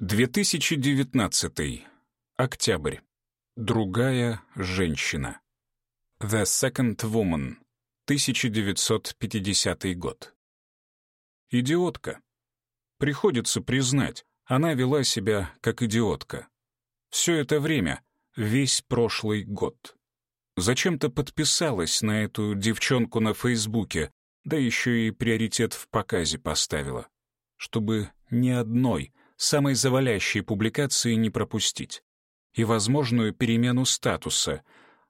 2019. Октябрь. Другая женщина. The Second Woman. 1950 год. Идиотка. Приходится признать, она вела себя как идиотка. Все это время, весь прошлый год. Зачем-то подписалась на эту девчонку на Фейсбуке, да еще и приоритет в показе поставила. Чтобы ни одной — самой завалящей публикации не пропустить, и возможную перемену статуса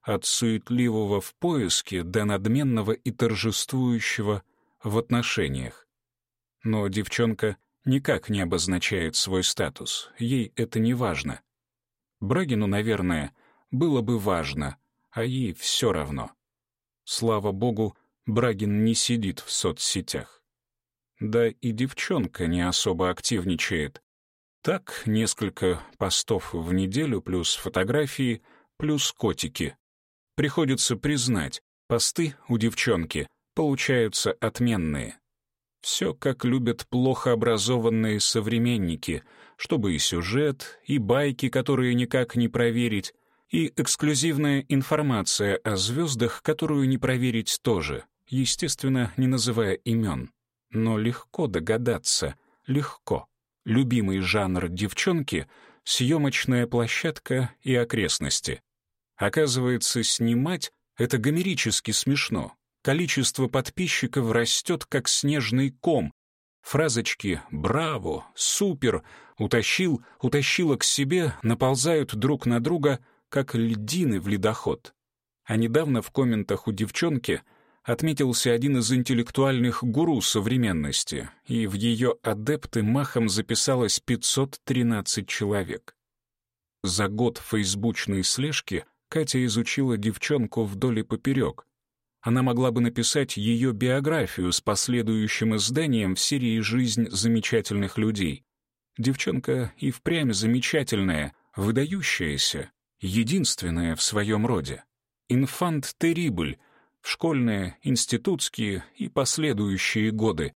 от суетливого в поиске до надменного и торжествующего в отношениях. Но девчонка никак не обозначает свой статус, ей это не важно. Брагину, наверное, было бы важно, а ей все равно. Слава богу, Брагин не сидит в соцсетях. Да и девчонка не особо активничает, так, несколько постов в неделю, плюс фотографии, плюс котики. Приходится признать, посты у девчонки получаются отменные. Все, как любят плохо образованные современники, чтобы и сюжет, и байки, которые никак не проверить, и эксклюзивная информация о звездах, которую не проверить тоже, естественно, не называя имен. Но легко догадаться, легко любимый жанр девчонки — съемочная площадка и окрестности. Оказывается, снимать — это гомерически смешно. Количество подписчиков растет, как снежный ком. Фразочки «браво», «супер», «утащил», «утащила к себе» наползают друг на друга, как льдины в ледоход. А недавно в комментах у девчонки — отметился один из интеллектуальных гуру современности, и в ее адепты махом записалось 513 человек. За год фейсбучной слежки Катя изучила девчонку вдоль и поперек. Она могла бы написать ее биографию с последующим изданием в серии «Жизнь замечательных людей». Девчонка и впрямь замечательная, выдающаяся, единственная в своем роде. Инфант Терибль, школьные, институтские и последующие годы.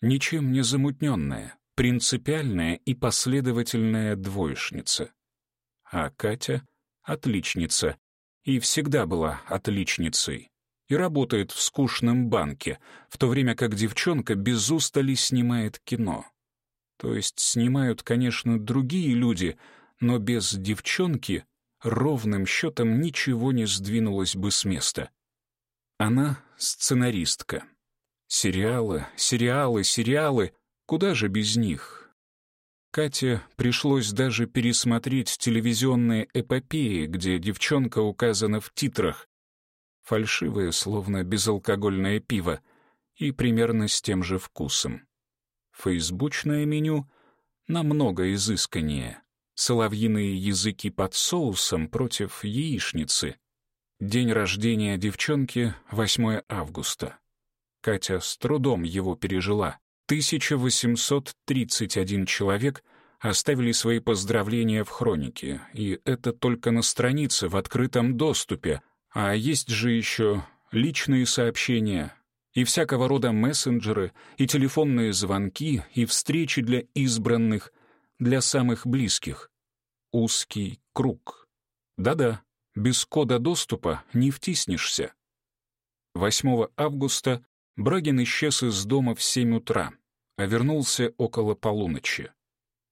Ничем не замутненная, принципиальная и последовательная двоечница. А Катя — отличница, и всегда была отличницей. И работает в скучном банке, в то время как девчонка без устали снимает кино. То есть снимают, конечно, другие люди, но без девчонки ровным счетом ничего не сдвинулось бы с места. Она сценаристка. Сериалы, сериалы, сериалы. Куда же без них? Кате пришлось даже пересмотреть телевизионные эпопеи, где девчонка указана в титрах. Фальшивое, словно безалкогольное пиво, и примерно с тем же вкусом. Фейсбучное меню намного изысканнее. Соловьиные языки под соусом против яичницы — День рождения девчонки — 8 августа. Катя с трудом его пережила. 1831 человек оставили свои поздравления в хронике, и это только на странице в открытом доступе, а есть же еще личные сообщения, и всякого рода мессенджеры, и телефонные звонки, и встречи для избранных, для самых близких. Узкий круг. Да-да, без кода доступа не втиснешься. 8 августа Брагин исчез из дома в 7 утра, а вернулся около полуночи.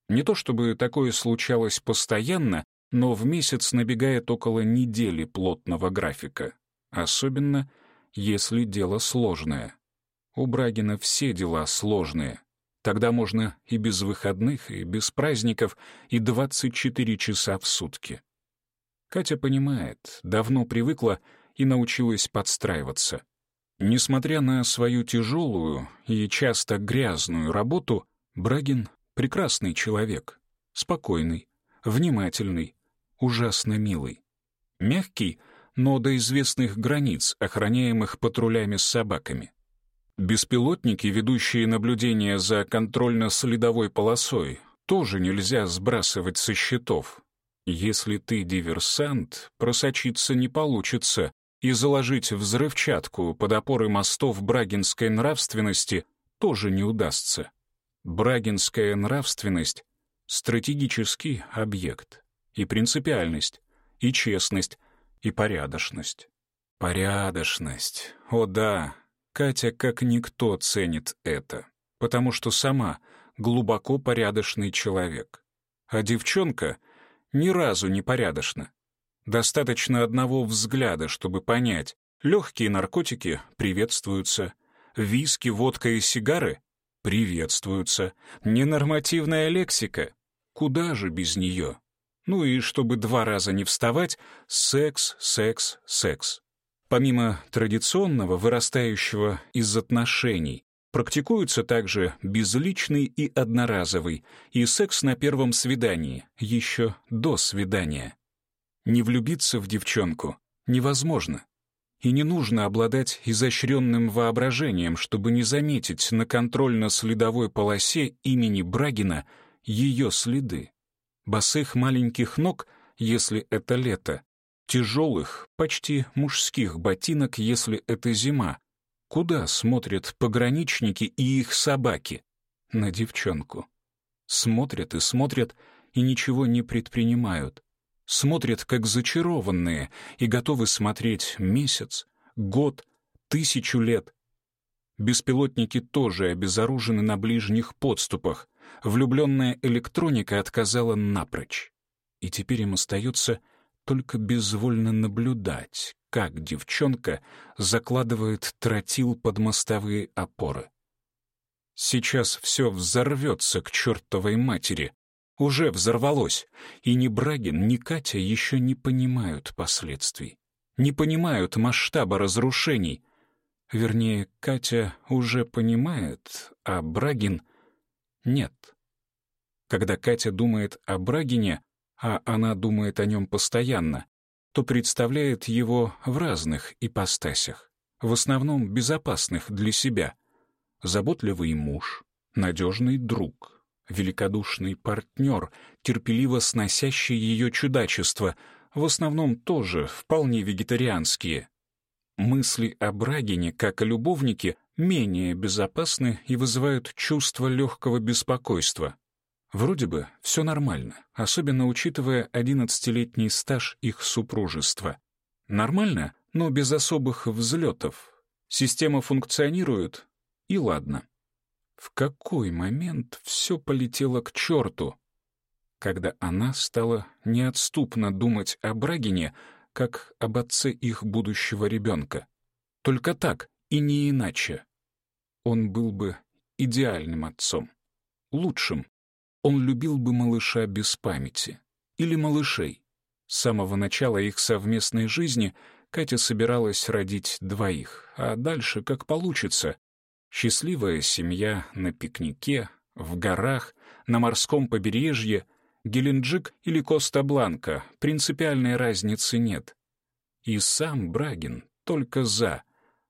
Не то чтобы такое случалось постоянно, но в месяц набегает около недели плотного графика, особенно если дело сложное. У Брагина все дела сложные. Тогда можно и без выходных, и без праздников, и 24 часа в сутки. Катя понимает, давно привыкла и научилась подстраиваться. Несмотря на свою тяжелую и часто грязную работу, Брагин — прекрасный человек, спокойный, внимательный, ужасно милый. Мягкий, но до известных границ, охраняемых патрулями с собаками. Беспилотники, ведущие наблюдение за контрольно-следовой полосой, тоже нельзя сбрасывать со счетов, если ты диверсант, просочиться не получится, и заложить взрывчатку под опоры мостов брагинской нравственности тоже не удастся. Брагинская нравственность — стратегический объект, и принципиальность, и честность, и порядочность. Порядочность. О да, Катя как никто ценит это, потому что сама глубоко порядочный человек. А девчонка ни разу не порядочна. Достаточно одного взгляда, чтобы понять, легкие наркотики приветствуются, виски, водка и сигары приветствуются, ненормативная лексика, куда же без нее? Ну и чтобы два раза не вставать, секс, секс, секс. Помимо традиционного, вырастающего из отношений, практикуется также безличный и одноразовый, и секс на первом свидании, еще до свидания. Не влюбиться в девчонку невозможно. И не нужно обладать изощренным воображением, чтобы не заметить на контрольно-следовой полосе имени Брагина ее следы. Босых маленьких ног, если это лето, тяжелых, почти мужских ботинок, если это зима. Куда смотрят пограничники и их собаки? На девчонку. Смотрят и смотрят, и ничего не предпринимают смотрят как зачарованные и готовы смотреть месяц, год, тысячу лет. Беспилотники тоже обезоружены на ближних подступах. Влюбленная электроника отказала напрочь. И теперь им остается только безвольно наблюдать, как девчонка закладывает тротил под мостовые опоры. Сейчас все взорвется к чертовой матери, уже взорвалось, и ни Брагин, ни Катя еще не понимают последствий, не понимают масштаба разрушений. Вернее, Катя уже понимает, а Брагин — нет. Когда Катя думает о Брагине, а она думает о нем постоянно, то представляет его в разных ипостасях, в основном безопасных для себя. Заботливый муж, надежный друг, великодушный партнер, терпеливо сносящий ее чудачество, в основном тоже вполне вегетарианские. Мысли о Брагине, как о любовнике, менее безопасны и вызывают чувство легкого беспокойства. Вроде бы все нормально, особенно учитывая одиннадцатилетний стаж их супружества. Нормально, но без особых взлетов. Система функционирует, и ладно. В какой момент все полетело к черту? Когда она стала неотступно думать о Брагине, как об отце их будущего ребенка. Только так и не иначе. Он был бы идеальным отцом, лучшим. Он любил бы малыша без памяти. Или малышей. С самого начала их совместной жизни Катя собиралась родить двоих, а дальше как получится. Счастливая семья на пикнике, в горах, на морском побережье, Геленджик или Коста-Бланка, принципиальной разницы нет. И сам Брагин только за.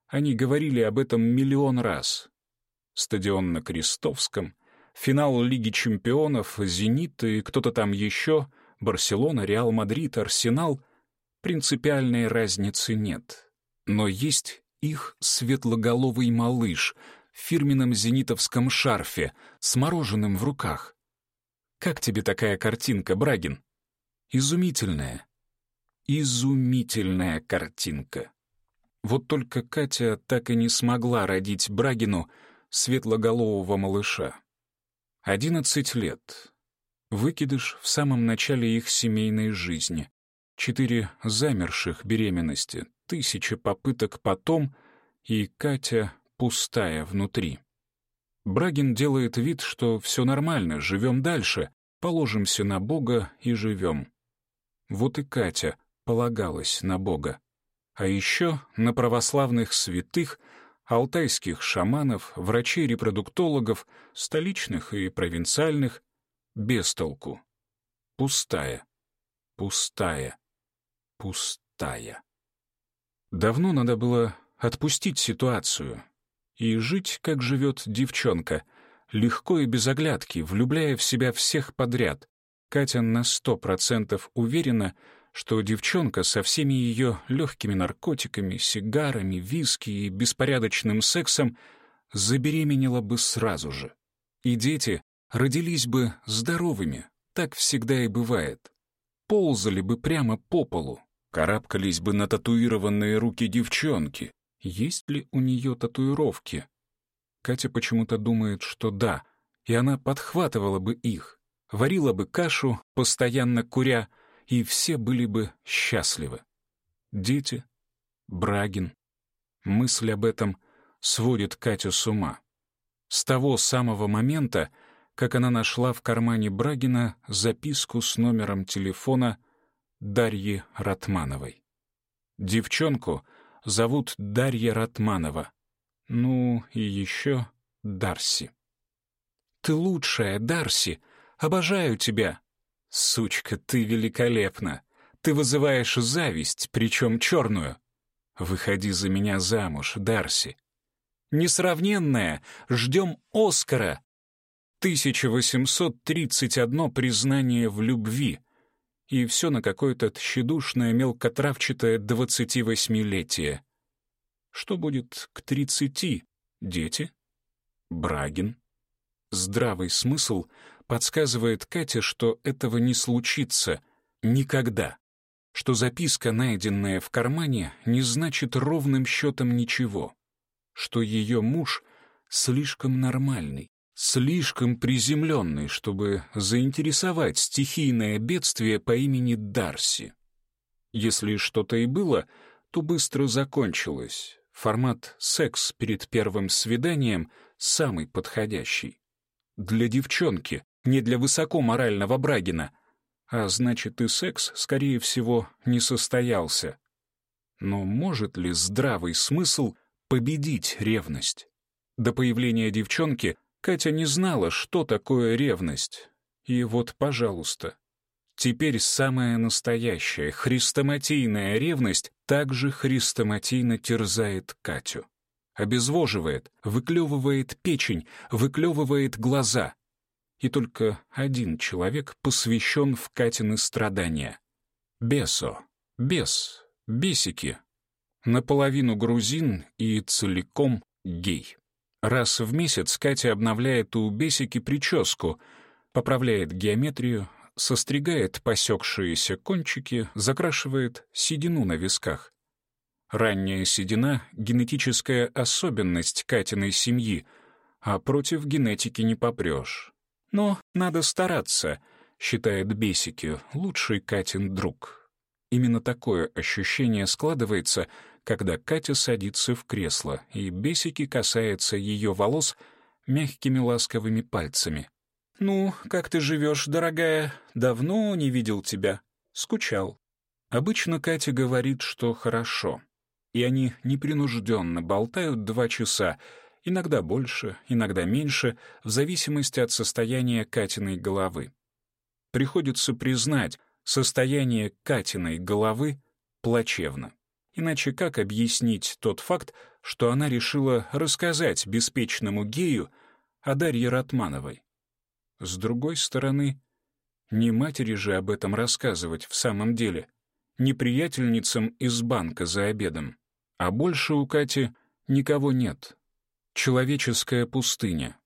Они говорили об этом миллион раз. Стадион на Крестовском, финал Лиги чемпионов, «Зенит» и кто-то там еще, Барселона, Реал Мадрид, Арсенал — принципиальной разницы нет. Но есть их светлоголовый малыш в фирменном зенитовском шарфе с мороженым в руках. Как тебе такая картинка, Брагин? Изумительная. Изумительная картинка. Вот только Катя так и не смогла родить Брагину светлоголового малыша. Одиннадцать лет. Выкидыш в самом начале их семейной жизни. Четыре замерших беременности, тысячи попыток потом, и Катя пустая внутри. Брагин делает вид, что все нормально, живем дальше, положимся на Бога и живем. Вот и Катя полагалась на Бога. А еще на православных святых, алтайских шаманов, врачей-репродуктологов, столичных и провинциальных, без толку. Пустая, пустая, пустая. Давно надо было отпустить ситуацию и жить, как живет девчонка, легко и без оглядки, влюбляя в себя всех подряд. Катя на сто процентов уверена, что девчонка со всеми ее легкими наркотиками, сигарами, виски и беспорядочным сексом забеременела бы сразу же. И дети родились бы здоровыми, так всегда и бывает. Ползали бы прямо по полу, карабкались бы на татуированные руки девчонки. Есть ли у нее татуировки? Катя почему-то думает, что да, и она подхватывала бы их, варила бы кашу, постоянно куря, и все были бы счастливы. Дети, Брагин. Мысль об этом сводит Катю с ума. С того самого момента, как она нашла в кармане Брагина записку с номером телефона Дарьи Ратмановой. Девчонку зовут Дарья Ратманова. Ну, и еще Дарси. «Ты лучшая, Дарси! Обожаю тебя!» «Сучка, ты великолепна! Ты вызываешь зависть, причем черную. Выходи за меня замуж, Дарси. Несравненная, ждем Оскара. 1831 признание в любви. И все на какое-то тщедушное, мелкотравчатое двадцативосьмилетие. Что будет к тридцати? Дети? Брагин? Здравый смысл подсказывает Кате, что этого не случится никогда что записка, найденная в кармане, не значит ровным счетом ничего, что ее муж слишком нормальный, слишком приземленный, чтобы заинтересовать стихийное бедствие по имени Дарси. Если что-то и было, то быстро закончилось. Формат «секс» перед первым свиданием самый подходящий. Для девчонки, не для высокоморального Брагина — а значит и секс, скорее всего, не состоялся. Но может ли здравый смысл победить ревность? До появления девчонки Катя не знала, что такое ревность. И вот, пожалуйста, теперь самая настоящая, хрестоматийная ревность также хрестоматийно терзает Катю. Обезвоживает, выклевывает печень, выклевывает глаза — и только один человек посвящен в Катины страдания. Бесо, бес, бесики. Наполовину грузин и целиком гей. Раз в месяц Катя обновляет у бесики прическу, поправляет геометрию, состригает посекшиеся кончики, закрашивает седину на висках. Ранняя седина — генетическая особенность Катиной семьи, а против генетики не попрешь. Но надо стараться, считает Бесики, лучший Катин друг. Именно такое ощущение складывается, когда Катя садится в кресло, и Бесики касается ее волос мягкими ласковыми пальцами. «Ну, как ты живешь, дорогая? Давно не видел тебя. Скучал». Обычно Катя говорит, что хорошо. И они непринужденно болтают два часа, иногда больше, иногда меньше, в зависимости от состояния Катиной головы. Приходится признать, состояние Катиной головы плачевно. Иначе как объяснить тот факт, что она решила рассказать беспечному гею о Дарье Ратмановой? С другой стороны, не матери же об этом рассказывать в самом деле, не приятельницам из банка за обедом. А больше у Кати никого нет, человеческая пустыня.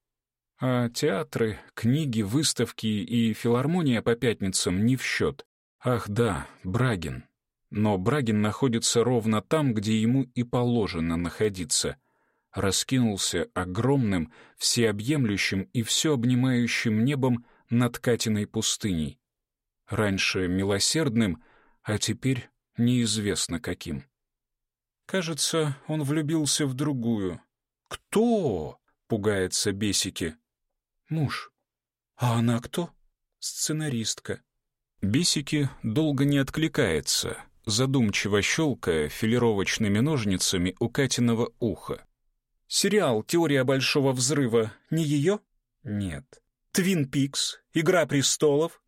А театры, книги, выставки и филармония по пятницам не в счет. Ах да, Брагин. Но Брагин находится ровно там, где ему и положено находиться. Раскинулся огромным, всеобъемлющим и все обнимающим небом над Катиной пустыней. Раньше милосердным, а теперь неизвестно каким. Кажется, он влюбился в другую, «Кто?» — пугается Бесики. «Муж». «А она кто?» «Сценаристка». Бесики долго не откликается, задумчиво щелкая филировочными ножницами у Катиного уха. «Сериал «Теория большого взрыва» не ее?» «Нет». «Твин Пикс», «Игра престолов»?»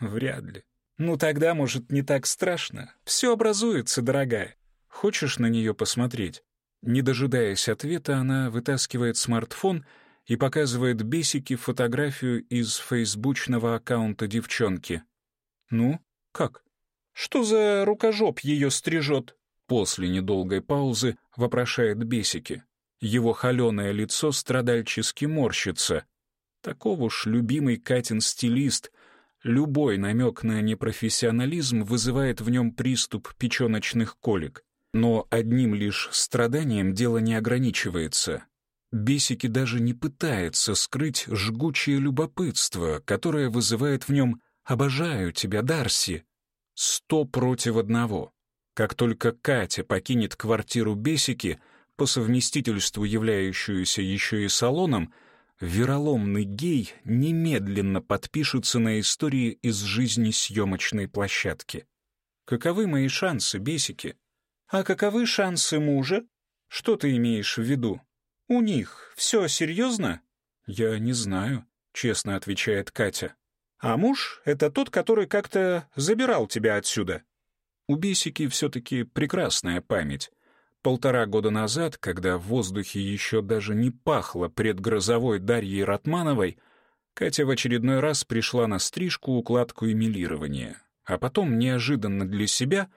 «Вряд ли». «Ну тогда, может, не так страшно. Все образуется, дорогая. Хочешь на нее посмотреть?» Не дожидаясь ответа, она вытаскивает смартфон и показывает Бесике фотографию из фейсбучного аккаунта девчонки. «Ну, как? Что за рукожоп ее стрижет?» После недолгой паузы вопрошает Бесики. Его холеное лицо страдальчески морщится. Такого уж любимый Катин стилист, Любой намек на непрофессионализм вызывает в нем приступ печеночных колик. Но одним лишь страданием дело не ограничивается. Бесики даже не пытается скрыть жгучее любопытство, которое вызывает в нем «Обожаю тебя, Дарси!» Сто против одного. Как только Катя покинет квартиру Бесики, по совместительству являющуюся еще и салоном, вероломный гей немедленно подпишется на истории из жизни съемочной площадки. Каковы мои шансы, Бесики? А каковы шансы мужа? Что ты имеешь в виду? «У них все серьезно?» «Я не знаю», — честно отвечает Катя. «А муж — это тот, который как-то забирал тебя отсюда». У Бесики все-таки прекрасная память. Полтора года назад, когда в воздухе еще даже не пахло предгрозовой Дарьей Ратмановой, Катя в очередной раз пришла на стрижку, укладку и милирование, а потом неожиданно для себя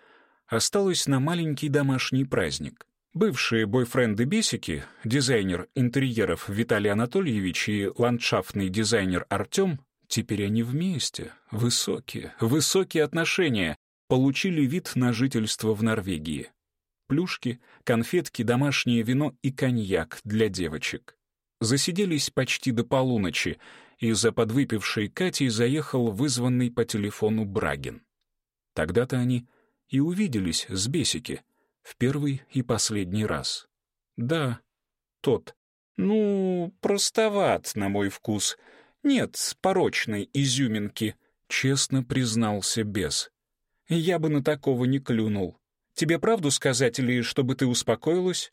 осталась на маленький домашний праздник. Бывшие бойфренды Бесики, дизайнер интерьеров Виталий Анатольевич и ландшафтный дизайнер Артем, теперь они вместе, высокие, высокие отношения, получили вид на жительство в Норвегии. Плюшки, конфетки, домашнее вино и коньяк для девочек. Засиделись почти до полуночи, и за подвыпившей Катей заехал вызванный по телефону Брагин. Тогда-то они и увиделись с Бесики — в первый и последний раз. Да, тот. Ну, простоват, на мой вкус. Нет порочной изюминки, честно признался бес. Я бы на такого не клюнул. Тебе правду сказать или чтобы ты успокоилась?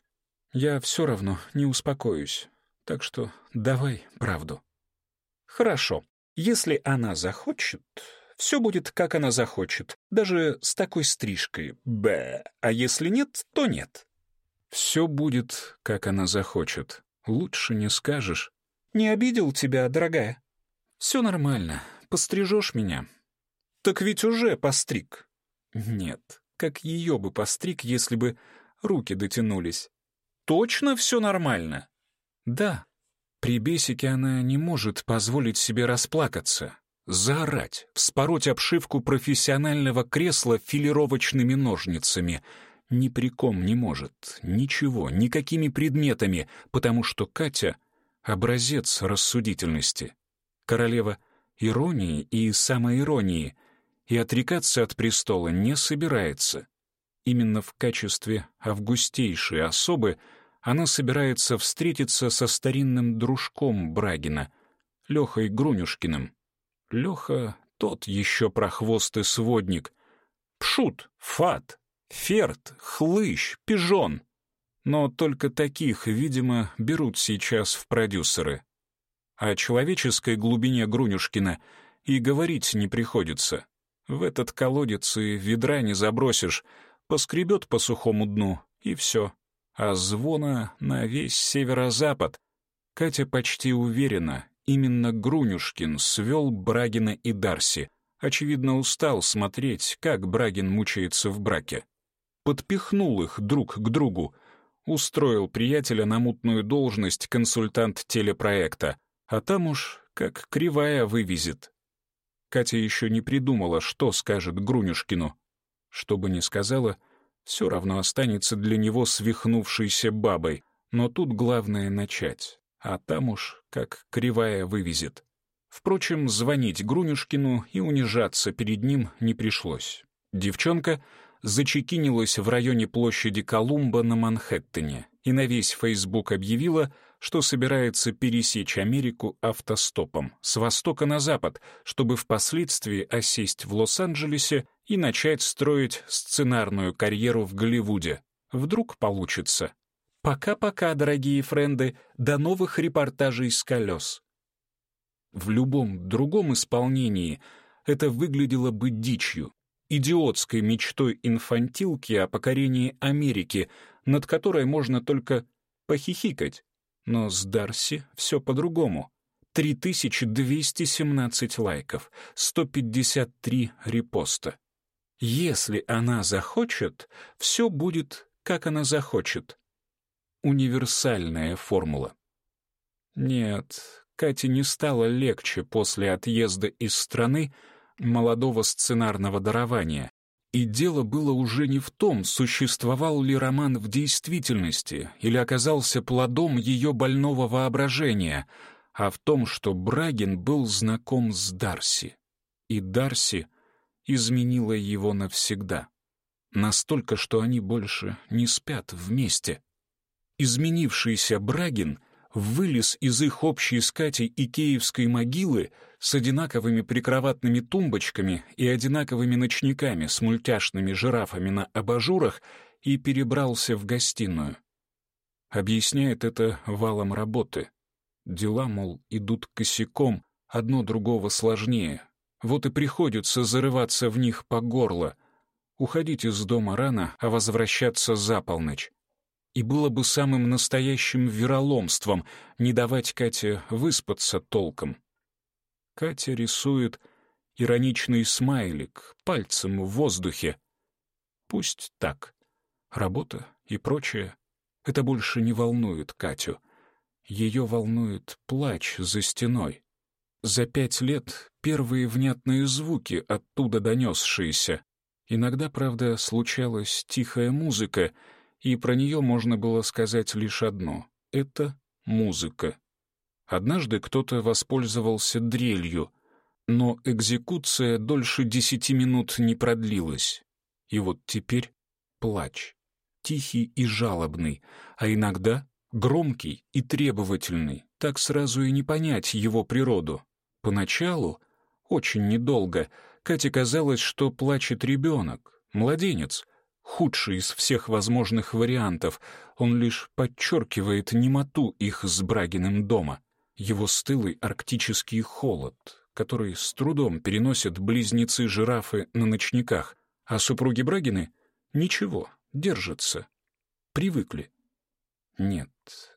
Я все равно не успокоюсь. Так что давай правду. Хорошо. Если она захочет, все будет, как она захочет, даже с такой стрижкой. Б. А если нет, то нет. Все будет, как она захочет. Лучше не скажешь. Не обидел тебя, дорогая? Все нормально. Пострижешь меня? Так ведь уже постриг. Нет, как ее бы постриг, если бы руки дотянулись. Точно все нормально? Да. При бесике она не может позволить себе расплакаться заорать, вспороть обшивку профессионального кресла филировочными ножницами. Ни при ком не может, ничего, никакими предметами, потому что Катя — образец рассудительности. Королева иронии и самоиронии, и отрекаться от престола не собирается. Именно в качестве августейшей особы она собирается встретиться со старинным дружком Брагина, Лехой Грунюшкиным, Леха тот еще прохвостый сводник. Пшут, фат, ферт, хлыщ, пижон. Но только таких, видимо, берут сейчас в продюсеры. О человеческой глубине Грунюшкина и говорить не приходится. В этот колодец и ведра не забросишь, поскребет по сухому дну, и все. А звона на весь северо-запад. Катя почти уверена, Именно Грунюшкин свел Брагина и Дарси. Очевидно, устал смотреть, как Брагин мучается в браке. Подпихнул их друг к другу, устроил приятеля на мутную должность консультант телепроекта, а там уж как кривая вывезет. Катя еще не придумала, что скажет Грунюшкину. Что бы ни сказала, все равно останется для него свихнувшейся бабой, но тут главное — начать а там уж как кривая вывезет. Впрочем, звонить Грунюшкину и унижаться перед ним не пришлось. Девчонка зачекинилась в районе площади Колумба на Манхэттене и на весь Фейсбук объявила, что собирается пересечь Америку автостопом с востока на запад, чтобы впоследствии осесть в Лос-Анджелесе и начать строить сценарную карьеру в Голливуде. Вдруг получится. Пока-пока, дорогие френды, до новых репортажей с колес. В любом другом исполнении это выглядело бы дичью, идиотской мечтой инфантилки о покорении Америки, над которой можно только похихикать. Но с Дарси все по-другому. 3217 лайков, 153 репоста. Если она захочет, все будет, как она захочет универсальная формула. Нет, Кате не стало легче после отъезда из страны, молодого сценарного дарования. И дело было уже не в том, существовал ли роман в действительности или оказался плодом ее больного воображения, а в том, что Брагин был знаком с Дарси. И Дарси изменила его навсегда. Настолько, что они больше не спят вместе. Изменившийся Брагин вылез из их общей с Катей икеевской могилы с одинаковыми прикроватными тумбочками и одинаковыми ночниками с мультяшными жирафами на абажурах и перебрался в гостиную. Объясняет это валом работы. Дела, мол, идут косяком, одно другого сложнее. Вот и приходится зарываться в них по горло. Уходить из дома рано, а возвращаться за полночь. И было бы самым настоящим вероломством не давать Кате выспаться толком. Катя рисует ироничный смайлик пальцем в воздухе. Пусть так. Работа и прочее — это больше не волнует Катю. Ее волнует плач за стеной. За пять лет первые внятные звуки оттуда донесшиеся. Иногда, правда, случалась тихая музыка, и про нее можно было сказать лишь одно — это музыка. Однажды кто-то воспользовался дрелью, но экзекуция дольше десяти минут не продлилась. И вот теперь плач, тихий и жалобный, а иногда громкий и требовательный, так сразу и не понять его природу. Поначалу, очень недолго, Кате казалось, что плачет ребенок, младенец, худший из всех возможных вариантов, он лишь подчеркивает немоту их с Брагиным дома его стылый арктический холод, который с трудом переносят близнецы-жирафы на ночниках, а супруги Брагины — ничего, держатся. Привыкли. Нет,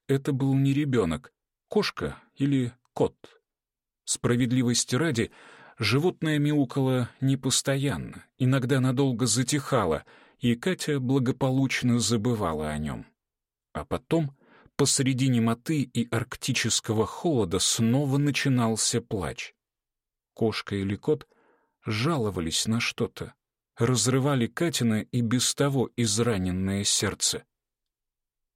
это был не ребенок, кошка или кот. Справедливости ради, животное мяукало непостоянно, иногда надолго затихало, и Катя благополучно забывала о нем. А потом посреди немоты и арктического холода снова начинался плач. Кошка или кот жаловались на что-то, разрывали Катина и без того израненное сердце.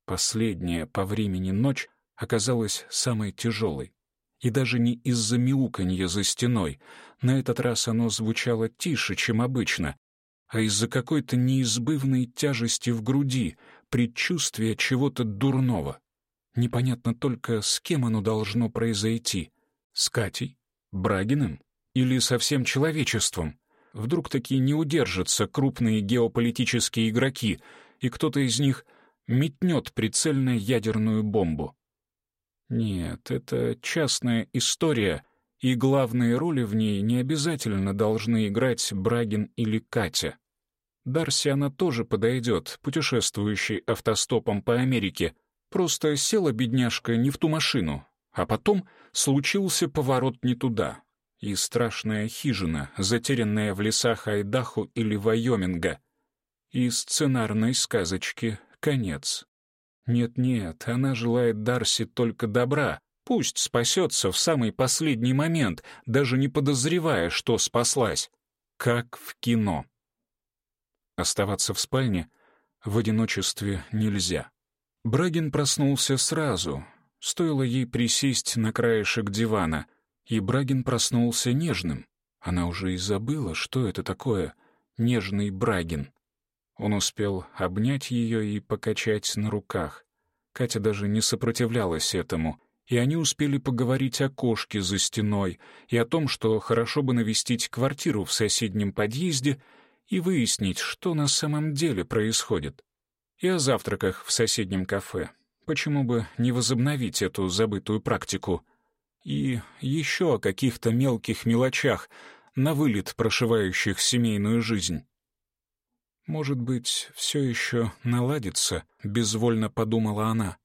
Последняя по времени ночь оказалась самой тяжелой. И даже не из-за мяуканья за стеной, на этот раз оно звучало тише, чем обычно, а из-за какой-то неизбывной тяжести в груди, предчувствия чего-то дурного. Непонятно только, с кем оно должно произойти. С Катей? Брагиным? Или со всем человечеством? Вдруг такие не удержатся крупные геополитические игроки, и кто-то из них метнет прицельно ядерную бомбу. Нет, это частная история, и главные роли в ней не обязательно должны играть Брагин или Катя. Дарси она тоже подойдет, путешествующий автостопом по Америке — Просто села бедняжка не в ту машину, а потом случился поворот не туда, и страшная хижина, затерянная в лесах Айдахо или Вайоминга. И сценарной сказочки конец. Нет-нет, она желает Дарси только добра, пусть спасется в самый последний момент, даже не подозревая, что спаслась. Как в кино. Оставаться в спальне в одиночестве нельзя. Брагин проснулся сразу. Стоило ей присесть на краешек дивана, и Брагин проснулся нежным. Она уже и забыла, что это такое нежный Брагин. Он успел обнять ее и покачать на руках. Катя даже не сопротивлялась этому, и они успели поговорить о кошке за стеной и о том, что хорошо бы навестить квартиру в соседнем подъезде и выяснить, что на самом деле происходит и о завтраках в соседнем кафе. Почему бы не возобновить эту забытую практику? И еще о каких-то мелких мелочах, на вылет прошивающих семейную жизнь. «Может быть, все еще наладится», — безвольно подумала она.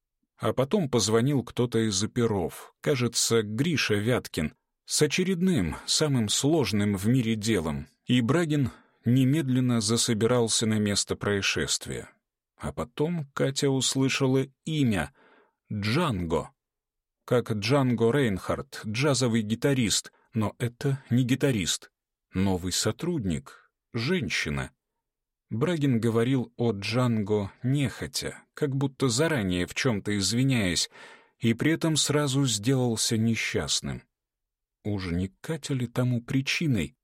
А потом позвонил кто-то из оперов, кажется, Гриша Вяткин, с очередным, самым сложным в мире делом, и Брагин немедленно засобирался на место происшествия. А потом Катя услышала имя — Джанго. Как Джанго Рейнхард, джазовый гитарист, но это не гитарист. Новый сотрудник, женщина. Брагин говорил о Джанго нехотя, как будто заранее в чем-то извиняясь, и при этом сразу сделался несчастным. Уж не Катя ли тому причиной?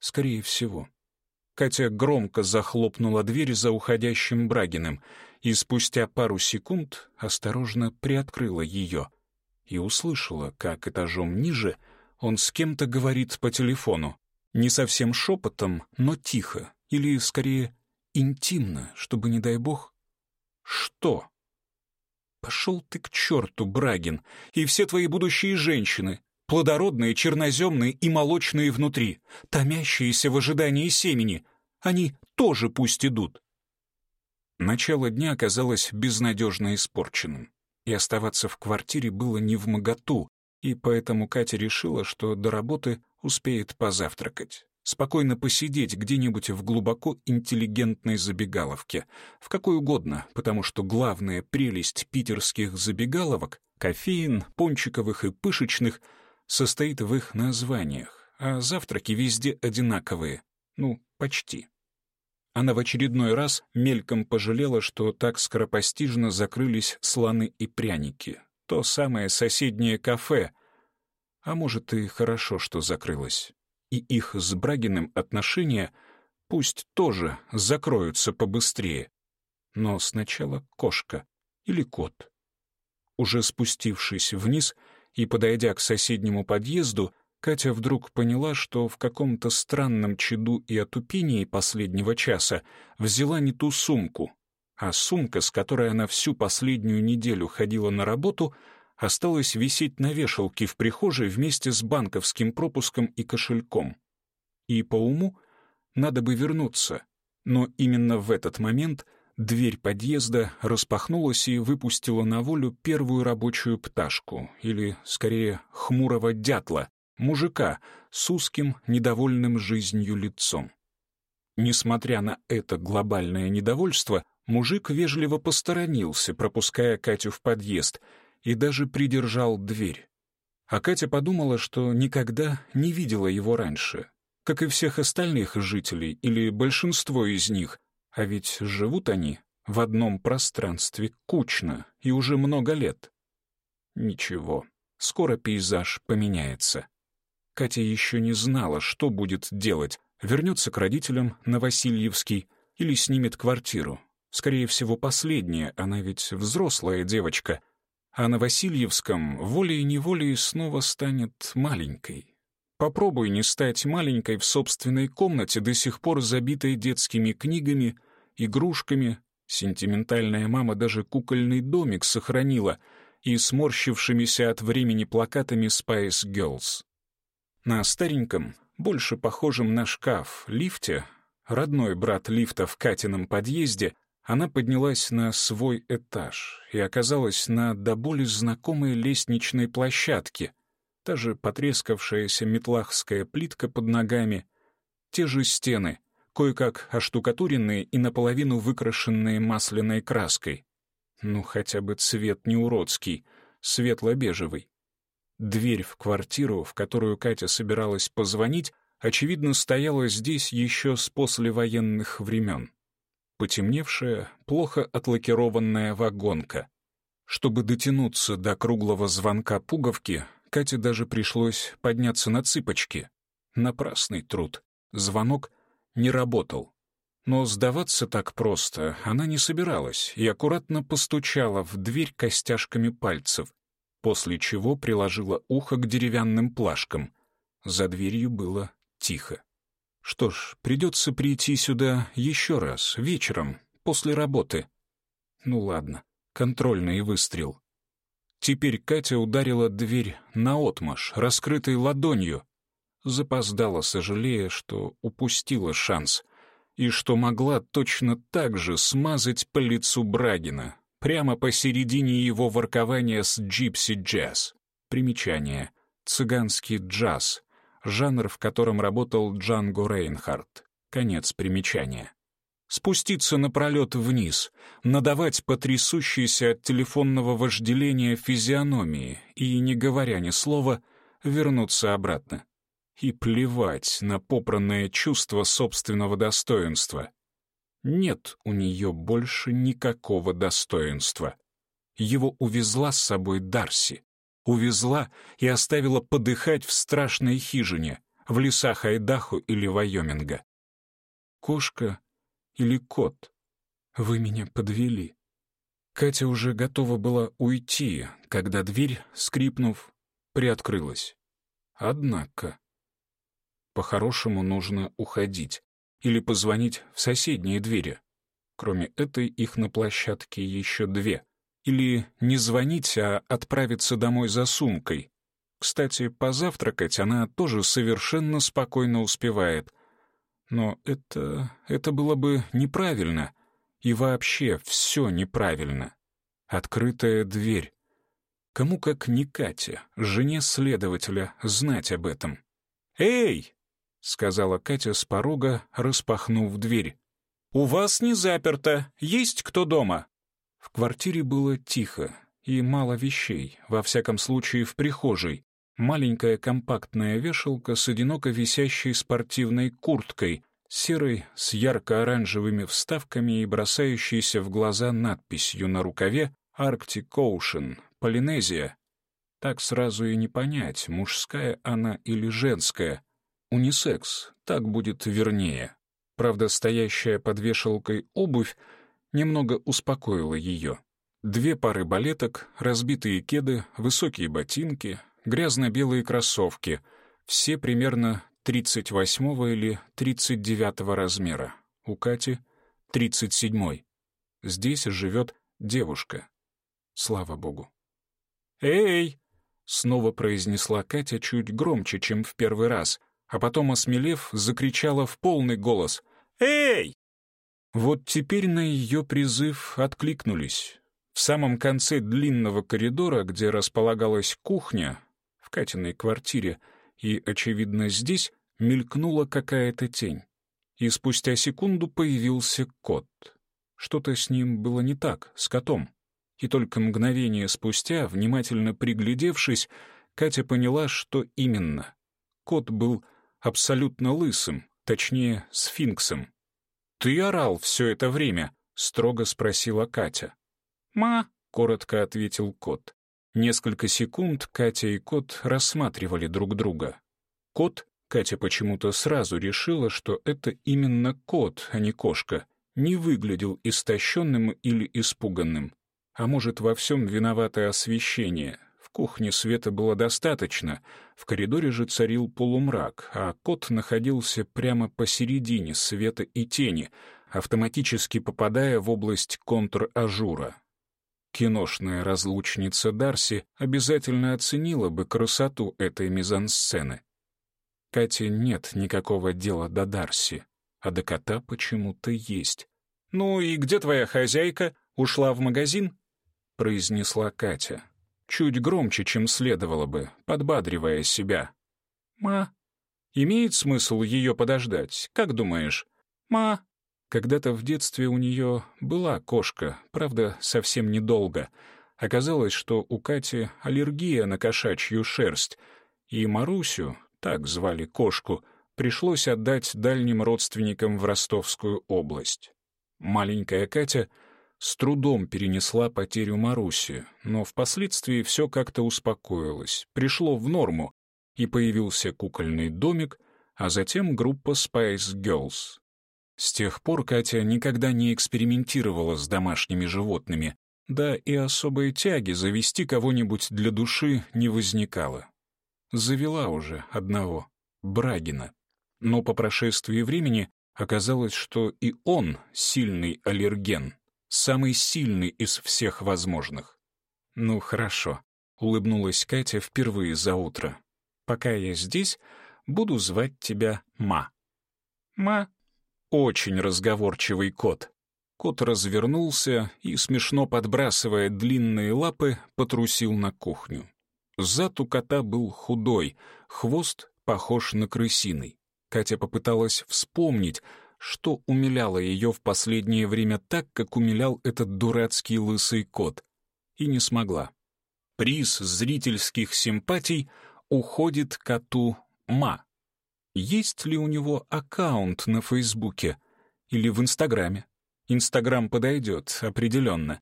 Скорее всего. Катя громко захлопнула дверь за уходящим Брагиным и спустя пару секунд осторожно приоткрыла ее и услышала, как этажом ниже он с кем-то говорит по телефону. Не совсем шепотом, но тихо, или, скорее, интимно, чтобы, не дай бог... Что? Пошел ты к черту, Брагин, и все твои будущие женщины, плодородные, черноземные и молочные внутри, томящиеся в ожидании семени, они тоже пусть идут. Начало дня оказалось безнадежно испорченным, и оставаться в квартире было не в моготу, и поэтому Катя решила, что до работы успеет позавтракать. Спокойно посидеть где-нибудь в глубоко интеллигентной забегаловке, в какой угодно, потому что главная прелесть питерских забегаловок — кофеин, пончиковых и пышечных — состоит в их названиях, а завтраки везде одинаковые. Ну, почти. Она в очередной раз мельком пожалела, что так скоропостижно закрылись слоны и пряники. То самое соседнее кафе, а может, и хорошо, что закрылось. И их с Брагиным отношения пусть тоже закроются побыстрее. Но сначала кошка или кот. Уже спустившись вниз и подойдя к соседнему подъезду, Катя вдруг поняла, что в каком-то странном чаду и отупении последнего часа взяла не ту сумку, а сумка, с которой она всю последнюю неделю ходила на работу — осталась висеть на вешалке в прихожей вместе с банковским пропуском и кошельком. И по уму надо бы вернуться, но именно в этот момент дверь подъезда распахнулась и выпустила на волю первую рабочую пташку, или, скорее, хмурого дятла, мужика с узким, недовольным жизнью лицом. Несмотря на это глобальное недовольство, мужик вежливо посторонился, пропуская Катю в подъезд — и даже придержал дверь. А Катя подумала, что никогда не видела его раньше, как и всех остальных жителей или большинство из них, а ведь живут они в одном пространстве кучно и уже много лет. Ничего, скоро пейзаж поменяется. Катя еще не знала, что будет делать, вернется к родителям на Васильевский или снимет квартиру. Скорее всего, последнее, она ведь взрослая девочка — а на Васильевском волей-неволей снова станет маленькой. Попробуй не стать маленькой в собственной комнате, до сих пор забитой детскими книгами, игрушками. Сентиментальная мама даже кукольный домик сохранила и сморщившимися от времени плакатами Spice Girls. На стареньком, больше похожем на шкаф, лифте, родной брат лифта в Катином подъезде — она поднялась на свой этаж и оказалась на до боли знакомой лестничной площадке, та же потрескавшаяся метлахская плитка под ногами, те же стены, кое-как оштукатуренные и наполовину выкрашенные масляной краской. Ну, хотя бы цвет не уродский, светло-бежевый. Дверь в квартиру, в которую Катя собиралась позвонить, очевидно, стояла здесь еще с послевоенных времен потемневшая, плохо отлакированная вагонка. Чтобы дотянуться до круглого звонка пуговки, Кате даже пришлось подняться на цыпочки. Напрасный труд. Звонок не работал. Но сдаваться так просто она не собиралась и аккуратно постучала в дверь костяшками пальцев, после чего приложила ухо к деревянным плашкам. За дверью было тихо. Что ж, придется прийти сюда еще раз, вечером, после работы. Ну ладно, контрольный выстрел. Теперь Катя ударила дверь наотмашь, раскрытой ладонью. Запоздала, сожалея, что упустила шанс, и что могла точно так же смазать по лицу Брагина, прямо посередине его воркования с джипси джаз. Примечание. Цыганский джаз — жанр, в котором работал Джанго Рейнхард. Конец примечания. Спуститься напролет вниз, надавать потрясущейся от телефонного вожделения физиономии и, не говоря ни слова, вернуться обратно. И плевать на попранное чувство собственного достоинства. Нет у нее больше никакого достоинства. Его увезла с собой Дарси. Увезла и оставила подыхать в страшной хижине, в лесах Айдахо или Вайоминга. Кошка или кот? Вы меня подвели. Катя уже готова была уйти, когда дверь, скрипнув, приоткрылась. Однако... По-хорошему нужно уходить или позвонить в соседние двери. Кроме этой, их на площадке еще две. Или не звонить, а отправиться домой за сумкой. Кстати, позавтракать она тоже совершенно спокойно успевает. Но это... это было бы неправильно. И вообще все неправильно. Открытая дверь. Кому как не Кате, жене следователя, знать об этом. «Эй!» — сказала Катя с порога, распахнув дверь. «У вас не заперто. Есть кто дома?» В квартире было тихо и мало вещей, во всяком случае в прихожей. Маленькая компактная вешалка с одиноко висящей спортивной курткой, серой, с ярко-оранжевыми вставками и бросающейся в глаза надписью на рукаве «Arctic Ocean, Полинезия». Так сразу и не понять, мужская она или женская. Унисекс, так будет вернее. Правда, стоящая под вешалкой обувь немного успокоила ее. Две пары балеток, разбитые кеды, высокие ботинки, грязно-белые кроссовки, все примерно 38 или 39 размера. У Кати — 37. Здесь живет девушка. Слава богу. «Эй!» — снова произнесла Катя чуть громче, чем в первый раз, а потом, осмелев, закричала в полный голос. «Эй!» Вот теперь на ее призыв откликнулись. В самом конце длинного коридора, где располагалась кухня, в Катиной квартире, и, очевидно, здесь мелькнула какая-то тень. И спустя секунду появился кот. Что-то с ним было не так, с котом. И только мгновение спустя, внимательно приглядевшись, Катя поняла, что именно. Кот был абсолютно лысым, точнее, сфинксом. «Ты орал все это время?» — строго спросила Катя. «Ма», — коротко ответил кот. Несколько секунд Катя и кот рассматривали друг друга. Кот, Катя почему-то сразу решила, что это именно кот, а не кошка, не выглядел истощенным или испуганным. А может, во всем виноватое освещение, кухне света было достаточно, в коридоре же царил полумрак, а кот находился прямо посередине света и тени, автоматически попадая в область контр-ажура. Киношная разлучница Дарси обязательно оценила бы красоту этой мизансцены. Кате нет никакого дела до Дарси, а до кота почему-то есть. «Ну и где твоя хозяйка? Ушла в магазин?» — произнесла Катя чуть громче, чем следовало бы, подбадривая себя. «Ма, имеет смысл ее подождать, как думаешь?» «Ма». Когда-то в детстве у нее была кошка, правда, совсем недолго. Оказалось, что у Кати аллергия на кошачью шерсть, и Марусю, так звали кошку, пришлось отдать дальним родственникам в Ростовскую область. Маленькая Катя — с трудом перенесла потерю Маруси, но впоследствии все как-то успокоилось, пришло в норму, и появился кукольный домик, а затем группа Spice Girls. С тех пор Катя никогда не экспериментировала с домашними животными, да и особой тяги завести кого-нибудь для души не возникало. Завела уже одного, Брагина. Но по прошествии времени оказалось, что и он сильный аллерген, самый сильный из всех возможных. «Ну, хорошо», — улыбнулась Катя впервые за утро. «Пока я здесь, буду звать тебя Ма». «Ма» — очень разговорчивый кот. Кот развернулся и, смешно подбрасывая длинные лапы, потрусил на кухню. Зад у кота был худой, хвост похож на крысиный. Катя попыталась вспомнить, что умиляло ее в последнее время так, как умилял этот дурацкий лысый кот, и не смогла. Приз зрительских симпатий уходит коту Ма. есть ли у него аккаунт на Фейсбуке или в Инстаграме. Инстаграм подойдет, определенно.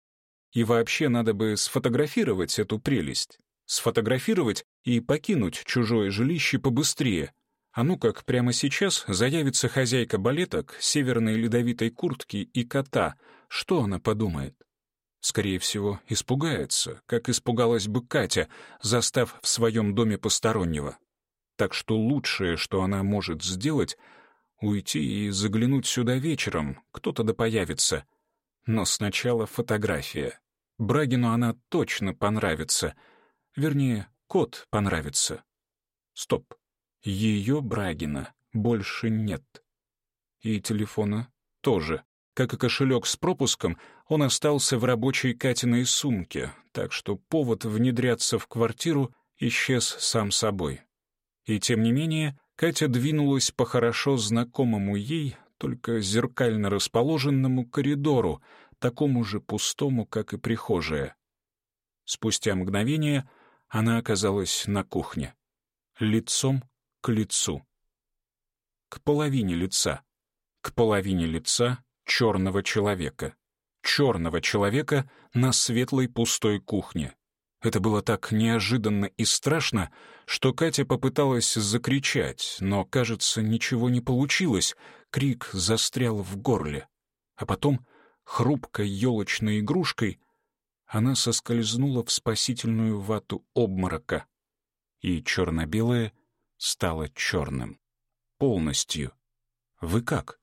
И вообще надо бы сфотографировать эту прелесть. Сфотографировать и покинуть чужое жилище побыстрее. А ну как прямо сейчас заявится хозяйка балеток, северной ледовитой куртки и кота. Что она подумает? Скорее всего, испугается, как испугалась бы Катя, застав в своем доме постороннего. Так что лучшее, что она может сделать — уйти и заглянуть сюда вечером, кто-то да появится. Но сначала фотография. Брагину она точно понравится. Вернее, кот понравится. Стоп. Ее Брагина больше нет. И телефона тоже. Как и кошелек с пропуском, он остался в рабочей Катиной сумке, так что повод внедряться в квартиру исчез сам собой. И тем не менее, Катя двинулась по хорошо знакомому ей, только зеркально расположенному коридору, такому же пустому, как и прихожая. Спустя мгновение она оказалась на кухне. Лицом к лицу. К половине лица. К половине лица черного человека. Черного человека на светлой пустой кухне. Это было так неожиданно и страшно, что Катя попыталась закричать, но, кажется, ничего не получилось, крик застрял в горле. А потом, хрупкой елочной игрушкой, она соскользнула в спасительную вату обморока, и черно-белое стало черным. Полностью. «Вы как?»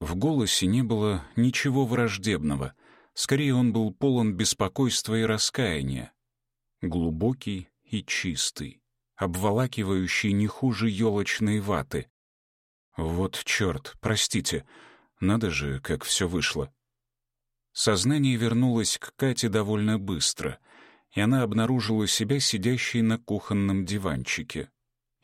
В голосе не было ничего враждебного. Скорее, он был полон беспокойства и раскаяния. Глубокий и чистый, обволакивающий не хуже елочной ваты. Вот черт, простите, надо же, как все вышло. Сознание вернулось к Кате довольно быстро, и она обнаружила себя сидящей на кухонном диванчике.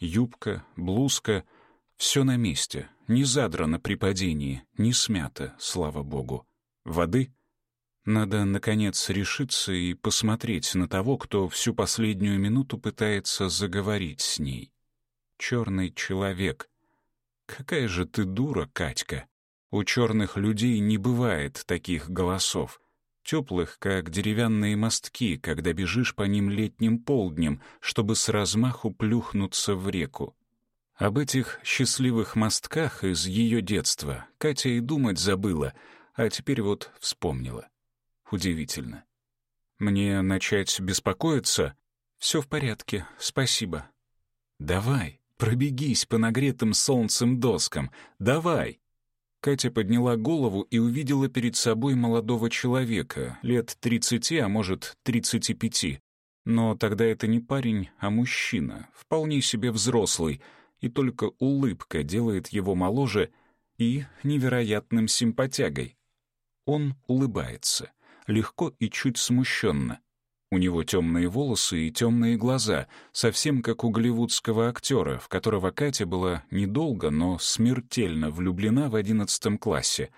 Юбка, блузка — все на месте, не задрано при падении, не смято, слава богу. Воды? Надо, наконец, решиться и посмотреть на того, кто всю последнюю минуту пытается заговорить с ней. Черный человек. Какая же ты дура, Катька. У черных людей не бывает таких голосов. Теплых, как деревянные мостки, когда бежишь по ним летним полднем, чтобы с размаху плюхнуться в реку. Об этих счастливых мостках из ее детства Катя и думать забыла, а теперь вот вспомнила. Удивительно. Мне начать беспокоиться? Все в порядке, спасибо. Давай, пробегись по нагретым солнцем доскам, давай. Катя подняла голову и увидела перед собой молодого человека, лет тридцати, а может, тридцати пяти. Но тогда это не парень, а мужчина, вполне себе взрослый — и только улыбка делает его моложе и невероятным симпатягой. Он улыбается, легко и чуть смущенно. У него темные волосы и темные глаза, совсем как у голливудского актера, в которого Катя была недолго, но смертельно влюблена в одиннадцатом классе,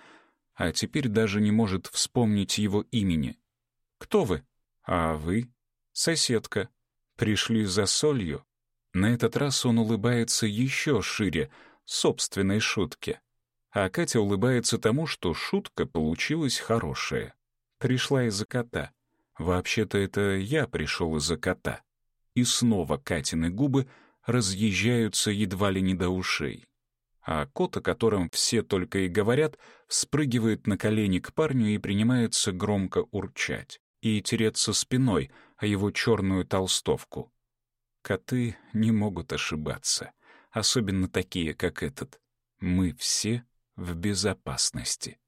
а теперь даже не может вспомнить его имени. «Кто вы?» «А вы?» «Соседка. Пришли за солью?» На этот раз он улыбается еще шире, собственной шутке. А Катя улыбается тому, что шутка получилась хорошая. Пришла из-за кота. Вообще-то это я пришел из-за кота. И снова Катины губы разъезжаются едва ли не до ушей. А кот, о котором все только и говорят, спрыгивает на колени к парню и принимается громко урчать и тереться спиной о его черную толстовку. Коты не могут ошибаться, особенно такие, как этот. Мы все в безопасности.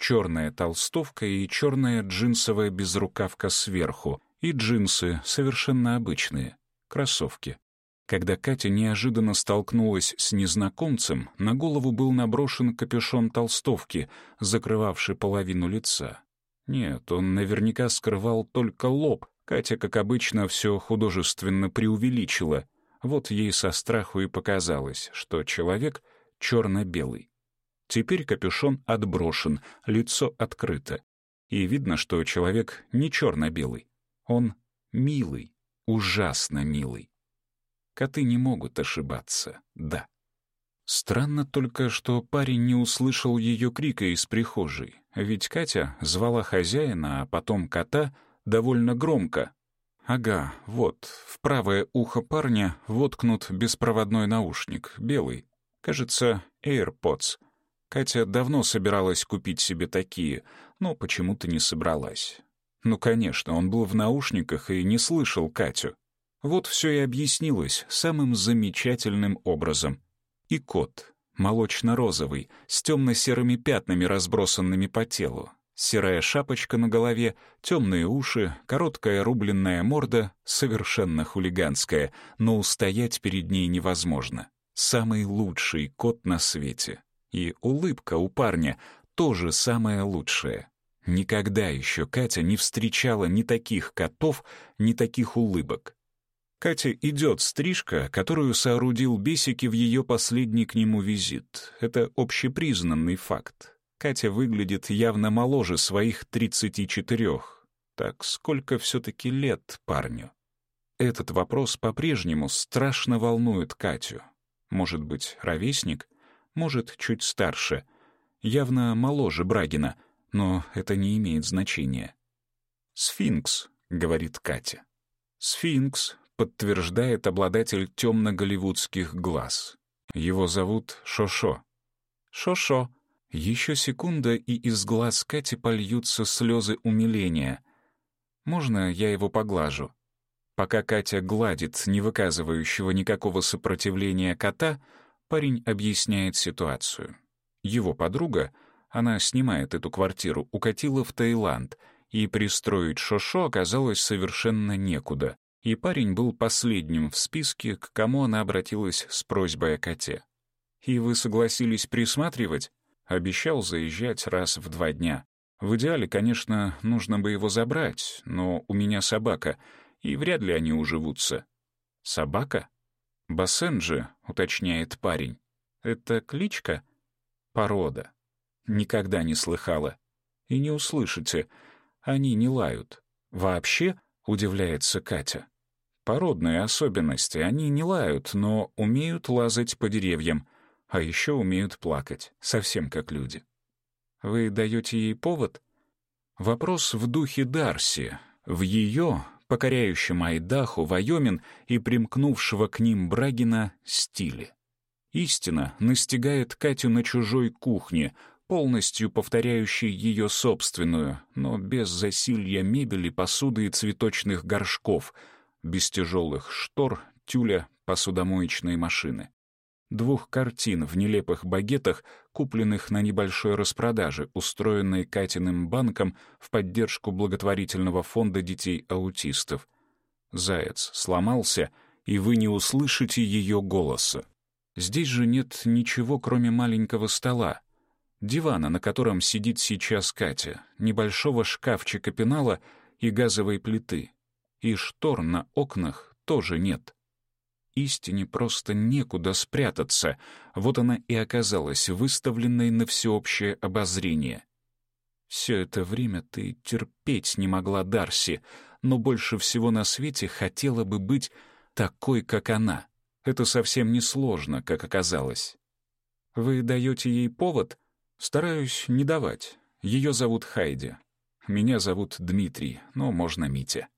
Черная толстовка и черная джинсовая безрукавка сверху, и джинсы совершенно обычные, кроссовки. Когда Катя неожиданно столкнулась с незнакомцем, на голову был наброшен капюшон толстовки, закрывавший половину лица. Нет, он наверняка скрывал только лоб, Катя, как обычно, все художественно преувеличила. Вот ей со страху и показалось, что человек черно-белый. Теперь капюшон отброшен, лицо открыто. И видно, что человек не черно-белый. Он милый, ужасно милый. Коты не могут ошибаться, да. Странно только, что парень не услышал ее крика из прихожей, ведь Катя звала хозяина, а потом кота довольно громко. Ага, вот, в правое ухо парня воткнут беспроводной наушник, белый. Кажется, AirPods. Катя давно собиралась купить себе такие, но почему-то не собралась. Ну, конечно, он был в наушниках и не слышал Катю. Вот все и объяснилось самым замечательным образом. И кот, молочно-розовый, с темно-серыми пятнами, разбросанными по телу. Серая шапочка на голове, темные уши, короткая рубленная морда, совершенно хулиганская, но устоять перед ней невозможно. Самый лучший кот на свете. И улыбка у парня тоже самая лучшая. Никогда еще Катя не встречала ни таких котов, ни таких улыбок. Катя идет стрижка, которую соорудил Бесики в ее последний к нему визит. Это общепризнанный факт. Катя выглядит явно моложе своих 34. Так сколько все-таки лет парню? Этот вопрос по-прежнему страшно волнует Катю. Может быть, ровесник? Может, чуть старше. Явно моложе Брагина, но это не имеет значения. «Сфинкс», — говорит Катя. «Сфинкс подтверждает обладатель темно-голливудских глаз. Его зовут Шошо. Шошо. Еще секунда, и из глаз Кати польются слезы умиления. Можно я его поглажу? Пока Катя гладит не выказывающего никакого сопротивления кота, парень объясняет ситуацию. Его подруга, она снимает эту квартиру, укатила в Таиланд, и пристроить Шошо оказалось совершенно некуда и парень был последним в списке, к кому она обратилась с просьбой о коте. «И вы согласились присматривать?» Обещал заезжать раз в два дня. В идеале, конечно, нужно бы его забрать, но у меня собака, и вряд ли они уживутся. «Собака?» «Бассенджи», — уточняет парень. «Это кличка?» «Порода». Никогда не слыхала. И не услышите. Они не лают. Вообще, удивляется Катя. Породные особенности, они не лают, но умеют лазать по деревьям, а еще умеют плакать, совсем как люди. Вы даете ей повод? Вопрос в духе Дарси, в ее, покоряющем Айдаху, Вайомин и примкнувшего к ним Брагина, стиле. Истина настигает Катю на чужой кухне, полностью повторяющей ее собственную, но без засилья мебели, посуды и цветочных горшков — без тяжелых штор, тюля, посудомоечной машины. Двух картин в нелепых багетах, купленных на небольшой распродаже, устроенной Катиным банком в поддержку благотворительного фонда детей-аутистов. Заяц сломался, и вы не услышите ее голоса. Здесь же нет ничего, кроме маленького стола, дивана, на котором сидит сейчас Катя, небольшого шкафчика пенала и газовой плиты и штор на окнах тоже нет. Истине просто некуда спрятаться, вот она и оказалась выставленной на всеобщее обозрение. Все это время ты терпеть не могла Дарси, но больше всего на свете хотела бы быть такой, как она. Это совсем не сложно, как оказалось. Вы даете ей повод? Стараюсь не давать. Ее зовут Хайди. Меня зовут Дмитрий, но можно Митя.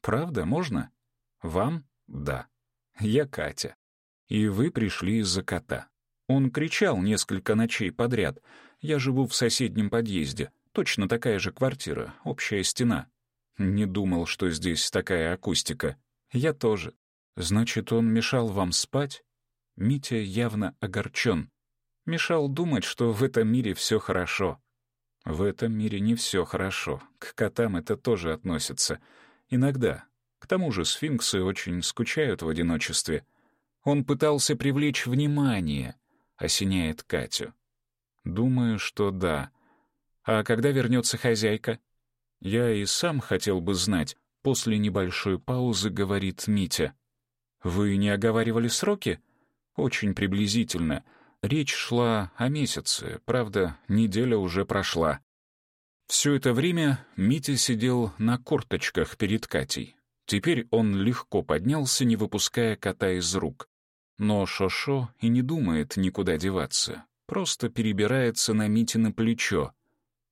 Правда, можно? Вам? Да. Я Катя. И вы пришли из-за кота. Он кричал несколько ночей подряд. Я живу в соседнем подъезде. Точно такая же квартира, общая стена. Не думал, что здесь такая акустика. Я тоже. Значит, он мешал вам спать? Митя явно огорчен. Мешал думать, что в этом мире все хорошо. В этом мире не все хорошо. К котам это тоже относится. Иногда. К тому же сфинксы очень скучают в одиночестве. Он пытался привлечь внимание, осеняет Катю. Думаю, что да. А когда вернется хозяйка? Я и сам хотел бы знать. После небольшой паузы говорит Митя. Вы не оговаривали сроки? Очень приблизительно. Речь шла о месяце, правда, неделя уже прошла. Все это время Митя сидел на корточках перед Катей. Теперь он легко поднялся, не выпуская кота из рук. Но Шошо и не думает никуда деваться, просто перебирается на Мите на плечо.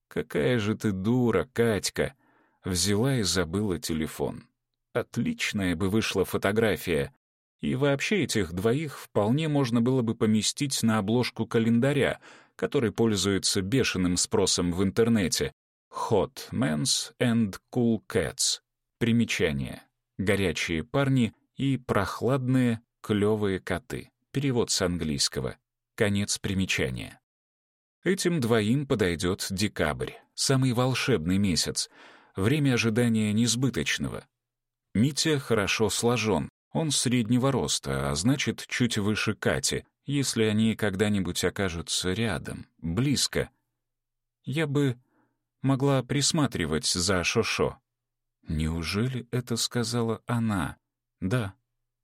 «Какая же ты дура, Катька!» Взяла и забыла телефон. Отличная бы вышла фотография. И вообще этих двоих вполне можно было бы поместить на обложку календаря, который пользуется бешеным спросом в интернете. Hot Men's and Cool Cats. Примечание. Горячие парни и прохладные клевые коты. Перевод с английского. Конец примечания. Этим двоим подойдет декабрь, самый волшебный месяц, время ожидания несбыточного. Митя хорошо сложен, он среднего роста, а значит, чуть выше Кати, если они когда-нибудь окажутся рядом, близко. Я бы могла присматривать за Шошо. Неужели это сказала она? Да,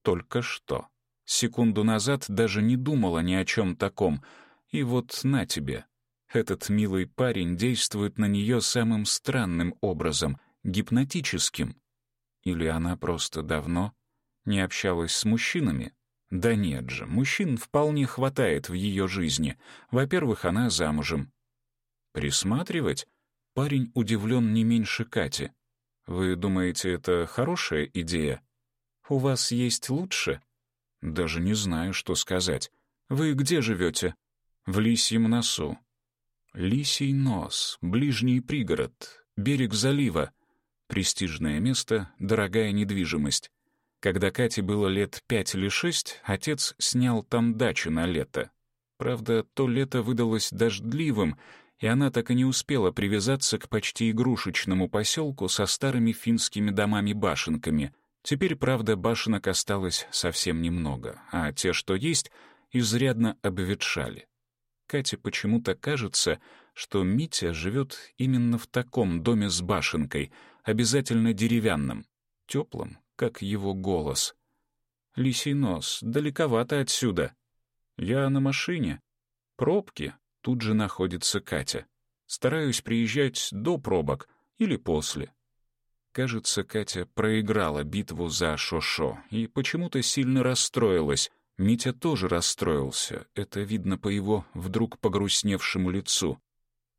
только что. Секунду назад даже не думала ни о чем таком. И вот на тебе. Этот милый парень действует на нее самым странным образом, гипнотическим. Или она просто давно не общалась с мужчинами? Да нет же, мужчин вполне хватает в ее жизни. Во-первых, она замужем. Присматривать? Парень удивлен не меньше Кати. Вы думаете, это хорошая идея? У вас есть лучше? Даже не знаю, что сказать. Вы где живете? В Лисьем носу. Лисий нос, ближний пригород, берег залива. Престижное место, дорогая недвижимость. Когда Кате было лет пять или шесть, отец снял там дачу на лето. Правда, то лето выдалось дождливым, и она так и не успела привязаться к почти игрушечному поселку со старыми финскими домами-башенками. Теперь, правда, башенок осталось совсем немного, а те, что есть, изрядно обветшали. Кате почему-то кажется, что Митя живет именно в таком доме с башенкой, обязательно деревянном, теплым, как его голос. «Лисий нос, далековато отсюда. Я на машине. Пробки. Тут же находится Катя. Стараюсь приезжать до пробок или после». Кажется, Катя проиграла битву за Шошо и почему-то сильно расстроилась, Митя тоже расстроился, это видно по его вдруг погрустневшему лицу.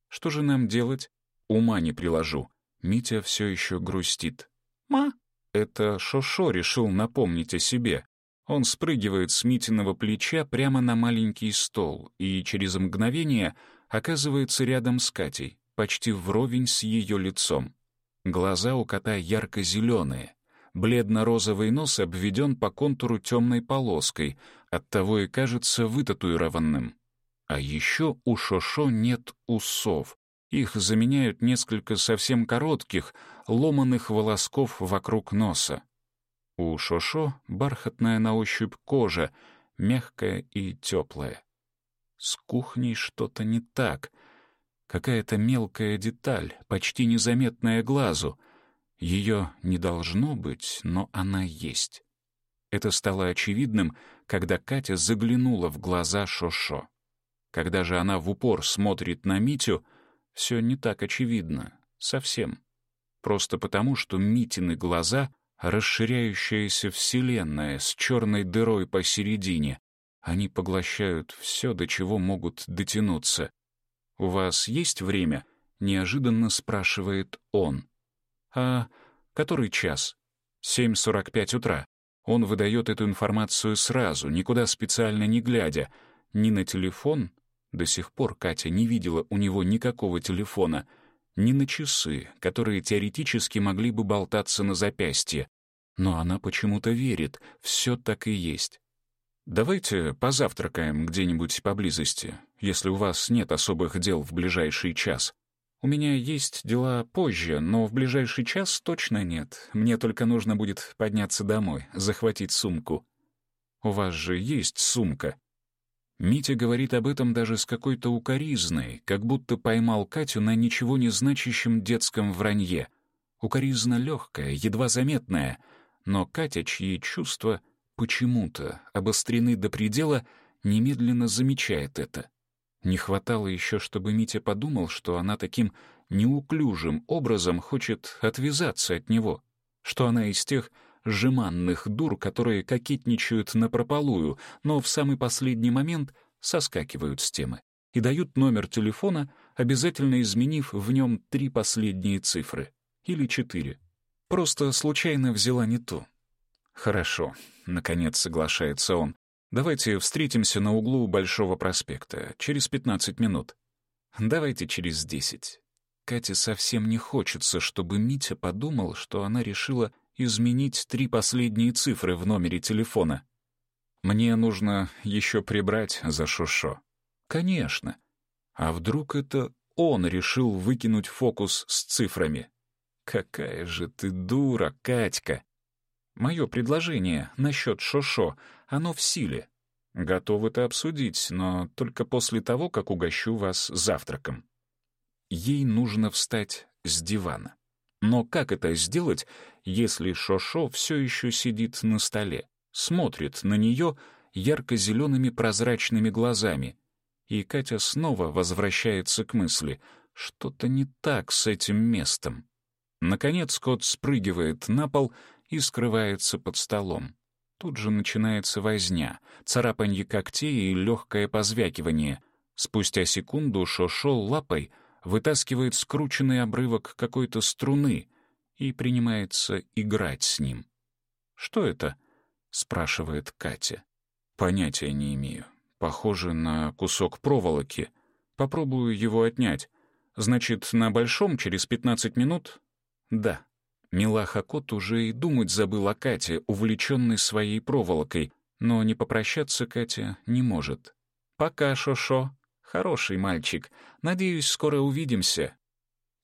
Что же нам делать? Ума не приложу. Митя все еще грустит. «Ма!» Это Шошо решил напомнить о себе. Он спрыгивает с Митиного плеча прямо на маленький стол и через мгновение оказывается рядом с Катей, почти вровень с ее лицом. Глаза у кота ярко-зеленые, Бледно-розовый нос обведен по контуру темной полоской, оттого и кажется вытатуированным. А еще у Шошо нет усов. Их заменяют несколько совсем коротких, ломаных волосков вокруг носа. У Шошо бархатная на ощупь кожа, мягкая и теплая. С кухней что-то не так. Какая-то мелкая деталь, почти незаметная глазу — ее не должно быть, но она есть. Это стало очевидным, когда Катя заглянула в глаза Шошо. Когда же она в упор смотрит на Митю, все не так очевидно. Совсем. Просто потому, что Митины глаза — расширяющаяся вселенная с черной дырой посередине. Они поглощают все, до чего могут дотянуться. «У вас есть время?» — неожиданно спрашивает он. А который час? 7.45 утра. Он выдает эту информацию сразу, никуда специально не глядя. Ни на телефон, до сих пор Катя не видела у него никакого телефона, ни на часы, которые теоретически могли бы болтаться на запястье. Но она почему-то верит, все так и есть. «Давайте позавтракаем где-нибудь поблизости, если у вас нет особых дел в ближайший час», у меня есть дела позже, но в ближайший час точно нет. Мне только нужно будет подняться домой, захватить сумку. У вас же есть сумка. Митя говорит об этом даже с какой-то укоризной, как будто поймал Катю на ничего не значащем детском вранье. Укоризна легкая, едва заметная, но Катя, чьи чувства почему-то обострены до предела, немедленно замечает это. Не хватало еще, чтобы Митя подумал, что она таким неуклюжим образом хочет отвязаться от него, что она из тех, жеманных дур, которые кокетничают напропалую, но в самый последний момент соскакивают с темы и дают номер телефона, обязательно изменив в нем три последние цифры. Или четыре. Просто случайно взяла не ту. «Хорошо», — наконец соглашается он. «Давайте встретимся на углу Большого проспекта через 15 минут». «Давайте через 10». Кате совсем не хочется, чтобы Митя подумал, что она решила изменить три последние цифры в номере телефона. «Мне нужно еще прибрать за Шошо». «Конечно. А вдруг это он решил выкинуть фокус с цифрами?» «Какая же ты дура, Катька!» «Мое предложение насчет Шошо, оно в силе. Готов это обсудить, но только после того, как угощу вас завтраком». Ей нужно встать с дивана. Но как это сделать, если Шошо все еще сидит на столе, смотрит на нее ярко-зелеными прозрачными глазами, и Катя снова возвращается к мысли, что-то не так с этим местом. Наконец кот спрыгивает на пол и скрывается под столом. Тут же начинается возня, царапанье когтей и легкое позвякивание. Спустя секунду Шошо лапой вытаскивает скрученный обрывок какой-то струны и принимается играть с ним. «Что это?» — спрашивает Катя. «Понятия не имею. Похоже на кусок проволоки. Попробую его отнять. Значит, на большом через 15 минут? Да. Милаха кот уже и думать забыл о Кате, увлеченной своей проволокой, но не попрощаться Катя не может. «Пока, Шошо. Хороший мальчик. Надеюсь, скоро увидимся».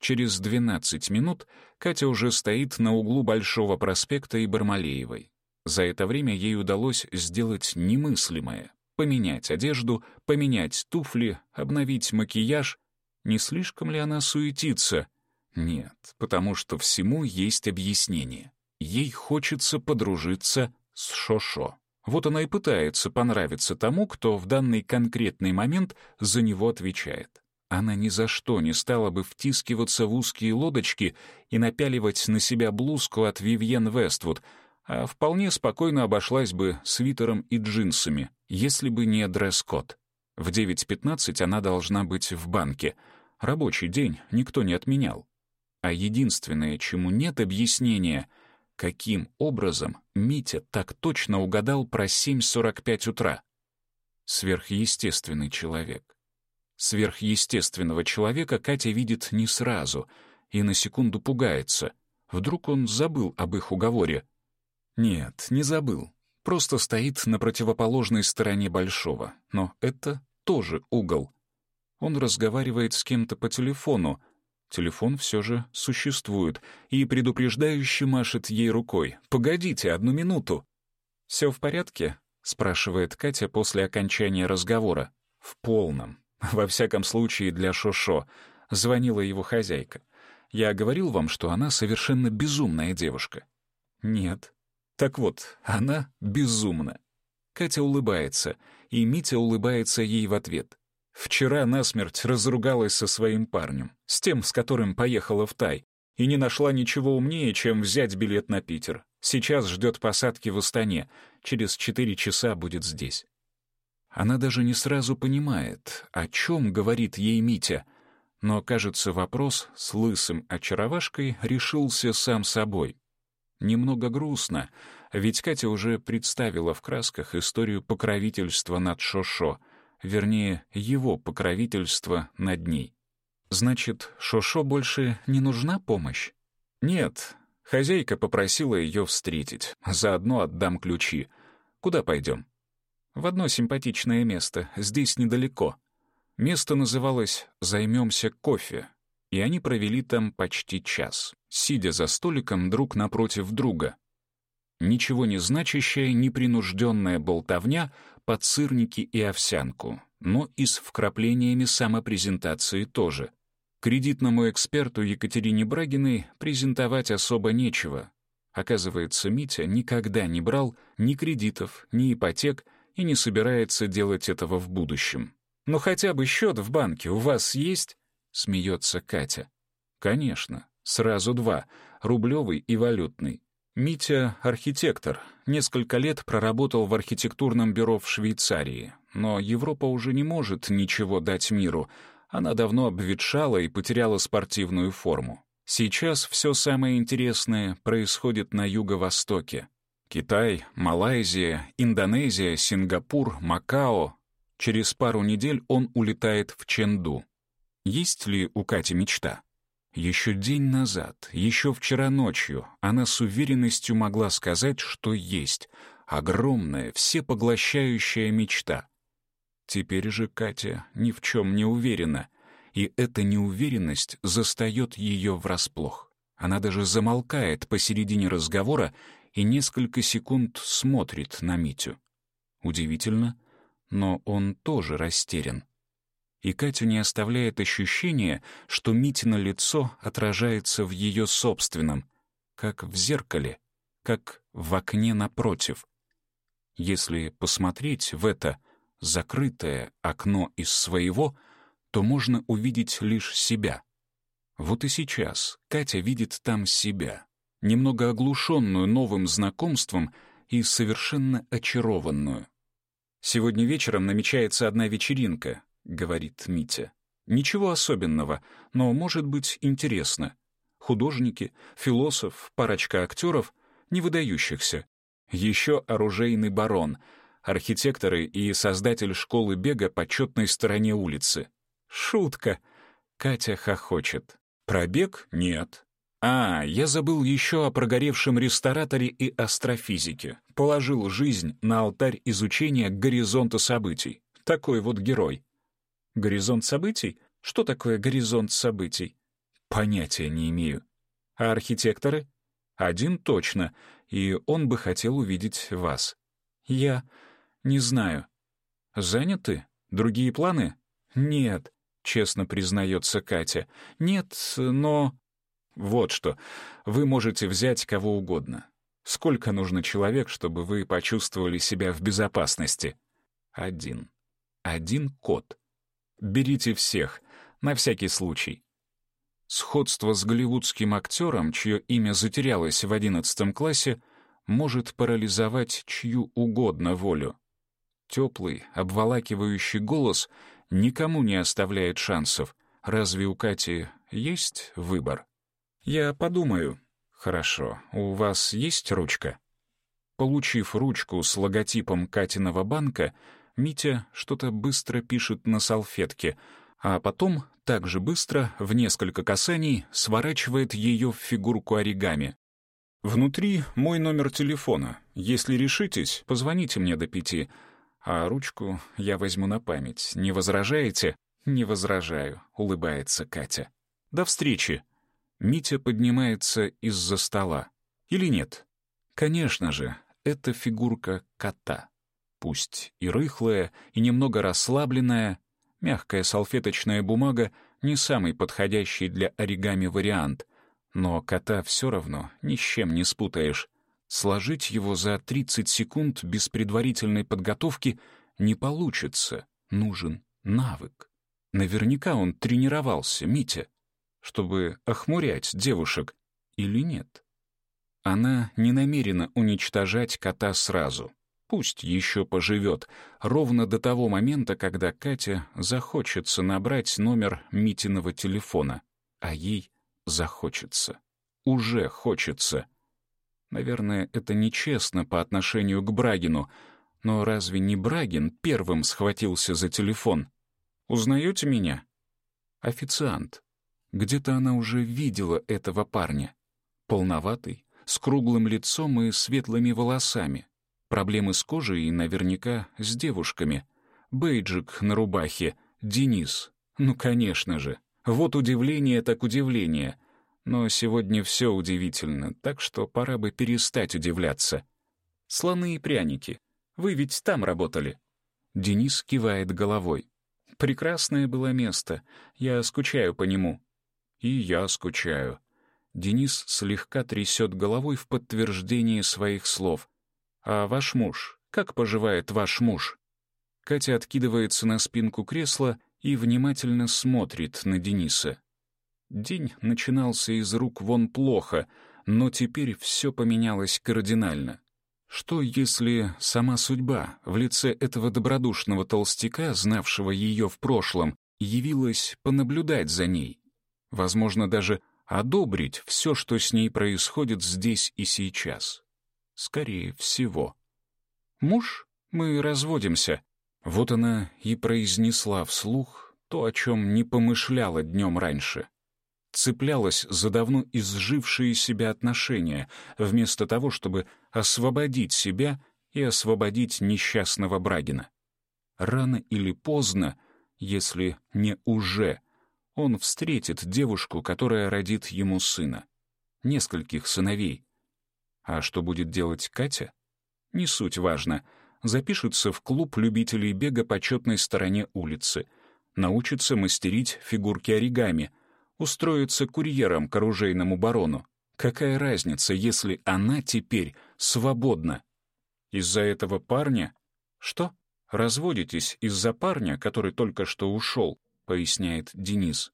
Через 12 минут Катя уже стоит на углу Большого проспекта и Бармалеевой. За это время ей удалось сделать немыслимое поменять одежду, поменять туфли, обновить макияж. Не слишком ли она суетится? Нет, потому что всему есть объяснение. Ей хочется подружиться с Шошо. Вот она и пытается понравиться тому, кто в данный конкретный момент за него отвечает. Она ни за что не стала бы втискиваться в узкие лодочки и напяливать на себя блузку от Вивьен Вествуд — а вполне спокойно обошлась бы свитером и джинсами, если бы не дресс-код. В 9.15 она должна быть в банке. Рабочий день никто не отменял. А единственное, чему нет объяснения, каким образом Митя так точно угадал про 7.45 утра. Сверхъестественный человек. Сверхъестественного человека Катя видит не сразу и на секунду пугается. Вдруг он забыл об их уговоре — нет, не забыл. Просто стоит на противоположной стороне Большого. Но это тоже угол. Он разговаривает с кем-то по телефону. Телефон все же существует и предупреждающе машет ей рукой. «Погодите, одну минуту». «Все в порядке?» — спрашивает Катя после окончания разговора. «В полном. Во всяком случае, для Шошо». Звонила его хозяйка. «Я говорил вам, что она совершенно безумная девушка». «Нет», так вот, она безумна. Катя улыбается, и Митя улыбается ей в ответ. Вчера насмерть разругалась со своим парнем, с тем, с которым поехала в Тай, и не нашла ничего умнее, чем взять билет на Питер. Сейчас ждет посадки в Астане, через четыре часа будет здесь. Она даже не сразу понимает, о чем говорит ей Митя, но, кажется, вопрос с лысым очаровашкой решился сам собой. Немного грустно, ведь Катя уже представила в красках историю покровительства над Шошо, вернее, его покровительство над ней. Значит, Шошо больше не нужна помощь? Нет, хозяйка попросила ее встретить, заодно отдам ключи. Куда пойдем? В одно симпатичное место, здесь недалеко. Место называлось «Займемся кофе», и они провели там почти час, сидя за столиком друг напротив друга. Ничего не значащая, непринужденная болтовня под сырники и овсянку, но и с вкраплениями самопрезентации тоже. Кредитному эксперту Екатерине Брагиной презентовать особо нечего. Оказывается, Митя никогда не брал ни кредитов, ни ипотек и не собирается делать этого в будущем. «Но хотя бы счет в банке у вас есть?» смеется Катя. Конечно, сразу два, рублевый и валютный. Митя — архитектор, несколько лет проработал в архитектурном бюро в Швейцарии, но Европа уже не может ничего дать миру. Она давно обветшала и потеряла спортивную форму. Сейчас все самое интересное происходит на юго-востоке. Китай, Малайзия, Индонезия, Сингапур, Макао. Через пару недель он улетает в Ченду. Есть ли у Кати мечта? Еще день назад, еще вчера ночью, она с уверенностью могла сказать, что есть огромная, всепоглощающая мечта. Теперь же Катя ни в чем не уверена, и эта неуверенность застает ее врасплох. Она даже замолкает посередине разговора и несколько секунд смотрит на Митю. Удивительно, но он тоже растерян и Катю не оставляет ощущение, что Митино лицо отражается в ее собственном, как в зеркале, как в окне напротив. Если посмотреть в это закрытое окно из своего, то можно увидеть лишь себя. Вот и сейчас Катя видит там себя, немного оглушенную новым знакомством и совершенно очарованную. Сегодня вечером намечается одна вечеринка, — говорит Митя. «Ничего особенного, но может быть интересно. Художники, философ, парочка актеров, не выдающихся. Еще оружейный барон, архитекторы и создатель школы бега по четной стороне улицы. Шутка!» Катя хохочет. «Пробег? Нет. А, я забыл еще о прогоревшем рестораторе и астрофизике. Положил жизнь на алтарь изучения горизонта событий. Такой вот герой. Горизонт событий? Что такое горизонт событий? Понятия не имею. А архитекторы? Один точно, и он бы хотел увидеть вас. Я не знаю. Заняты? Другие планы? Нет, честно признается Катя. Нет, но... Вот что, вы можете взять кого угодно. Сколько нужно человек, чтобы вы почувствовали себя в безопасности? Один. Один кот. Берите всех, на всякий случай. Сходство с голливудским актером, чье имя затерялось в одиннадцатом классе, может парализовать чью угодно волю. Теплый, обволакивающий голос никому не оставляет шансов. Разве у Кати есть выбор? Я подумаю. Хорошо, у вас есть ручка? Получив ручку с логотипом Катиного банка, Митя что-то быстро пишет на салфетке, а потом также быстро, в несколько касаний, сворачивает ее в фигурку оригами. Внутри мой номер телефона. Если решитесь, позвоните мне до пяти, а ручку я возьму на память. Не возражаете? Не возражаю, улыбается Катя. До встречи. Митя поднимается из-за стола. Или нет? Конечно же, это фигурка кота пусть и рыхлая, и немного расслабленная, мягкая салфеточная бумага не самый подходящий для оригами вариант, но кота все равно ни с чем не спутаешь. Сложить его за 30 секунд без предварительной подготовки не получится, нужен навык. Наверняка он тренировался, Митя, чтобы охмурять девушек, или нет? Она не намерена уничтожать кота сразу. Пусть еще поживет, ровно до того момента, когда Катя захочется набрать номер Митиного телефона. А ей захочется. Уже хочется. Наверное, это нечестно по отношению к Брагину, но разве не Брагин первым схватился за телефон? «Узнаете меня?» «Официант». Где-то она уже видела этого парня. Полноватый, с круглым лицом и светлыми волосами, Проблемы с кожей и наверняка с девушками. Бейджик на рубахе, Денис. Ну, конечно же. Вот удивление так удивление. Но сегодня все удивительно, так что пора бы перестать удивляться. Слоны и пряники. Вы ведь там работали. Денис кивает головой. Прекрасное было место. Я скучаю по нему. И я скучаю. Денис слегка трясет головой в подтверждение своих слов. «А ваш муж? Как поживает ваш муж?» Катя откидывается на спинку кресла и внимательно смотрит на Дениса. День начинался из рук вон плохо, Но теперь все поменялось кардинально. Что, если сама судьба в лице этого добродушного толстяка, знавшего ее в прошлом, явилась понаблюдать за ней? Возможно, даже одобрить все, что с ней происходит здесь и сейчас. Скорее всего. «Муж, мы разводимся». Вот она и произнесла вслух то, о чем не помышляла днем раньше. Цеплялась за давно изжившие себя отношения, вместо того, чтобы освободить себя и освободить несчастного Брагина. Рано или поздно, если не уже, он встретит девушку, которая родит ему сына. Нескольких сыновей. А что будет делать Катя? Не суть важно. Запишется в клуб любителей бега по четной стороне улицы. Научится мастерить фигурки оригами. Устроится курьером к оружейному барону. Какая разница, если она теперь свободна? Из-за этого парня? Что? Разводитесь из-за парня, который только что ушел? — поясняет Денис.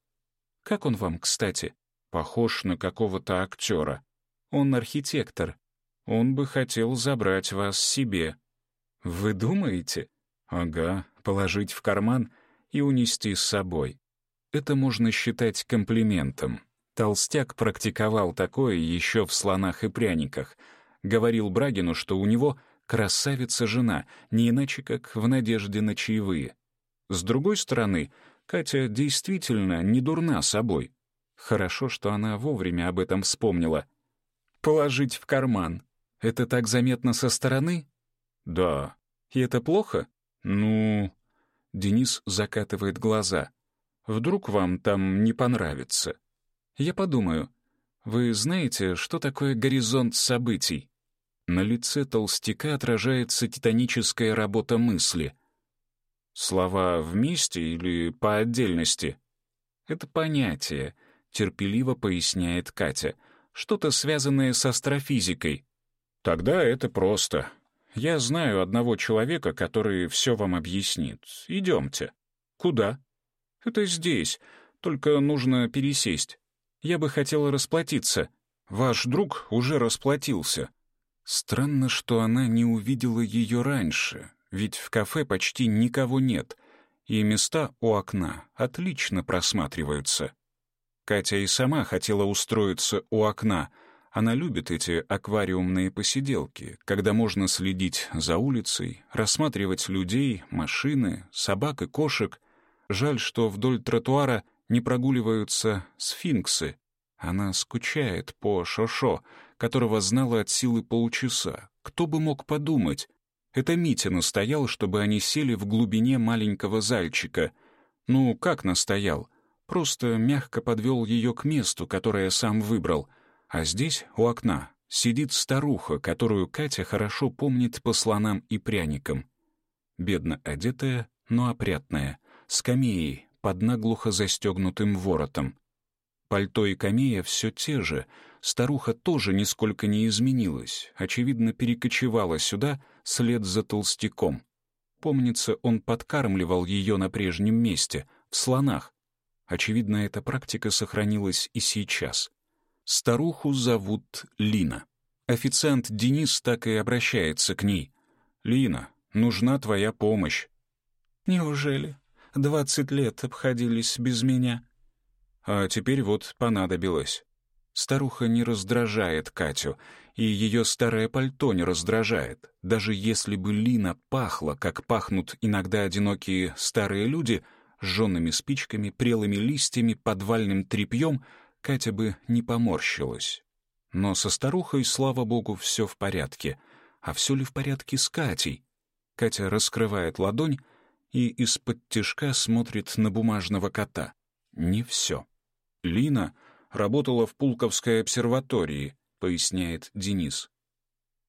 «Как он вам, кстати? Похож на какого-то актера. Он архитектор. Он бы хотел забрать вас себе». «Вы думаете?» «Ага, положить в карман и унести с собой. Это можно считать комплиментом. Толстяк практиковал такое еще в «Слонах и пряниках». Говорил Брагину, что у него красавица жена, не иначе как в надежде на чаевые. С другой стороны, Катя действительно не дурна собой. Хорошо, что она вовремя об этом вспомнила. Положить в карман. Это так заметно со стороны? Да. И это плохо? Ну... Денис закатывает глаза. Вдруг вам там не понравится? Я подумаю. Вы знаете, что такое горизонт событий? На лице толстяка отражается титаническая работа мысли — Слова вместе или по отдельности? Это понятие, терпеливо поясняет Катя. Что-то связанное с астрофизикой. Тогда это просто. Я знаю одного человека, который все вам объяснит. Идемте. Куда? Это здесь, только нужно пересесть. Я бы хотела расплатиться. Ваш друг уже расплатился. Странно, что она не увидела ее раньше, ведь в кафе почти никого нет, и места у окна отлично просматриваются. Катя и сама хотела устроиться у окна. Она любит эти аквариумные посиделки, когда можно следить за улицей, рассматривать людей, машины, собак и кошек. Жаль, что вдоль тротуара не прогуливаются сфинксы. Она скучает по Шошо, которого знала от силы полчаса. Кто бы мог подумать, это Митя настоял, чтобы они сели в глубине маленького зальчика. Ну, как настоял? Просто мягко подвел ее к месту, которое сам выбрал. А здесь, у окна, сидит старуха, которую Катя хорошо помнит по слонам и пряникам. Бедно одетая, но опрятная, с камеей, под наглухо застегнутым воротом. Пальто и камея все те же, старуха тоже нисколько не изменилась, очевидно, перекочевала сюда — след за толстяком. Помнится, он подкармливал ее на прежнем месте, в слонах. Очевидно, эта практика сохранилась и сейчас. Старуху зовут Лина. Официант Денис так и обращается к ней. «Лина, нужна твоя помощь». «Неужели? Двадцать лет обходились без меня?» А теперь вот понадобилось. Старуха не раздражает Катю, и ее старое пальто не раздражает. Даже если бы Лина пахла, как пахнут иногда одинокие старые люди, сжёными спичками, прелыми листьями, подвальным тряпьем, Катя бы не поморщилась. Но со старухой, слава богу, все в порядке. А все ли в порядке с Катей? Катя раскрывает ладонь и из-под тишка смотрит на бумажного кота. Не все. Лина работала в Пулковской обсерватории, поясняет Денис.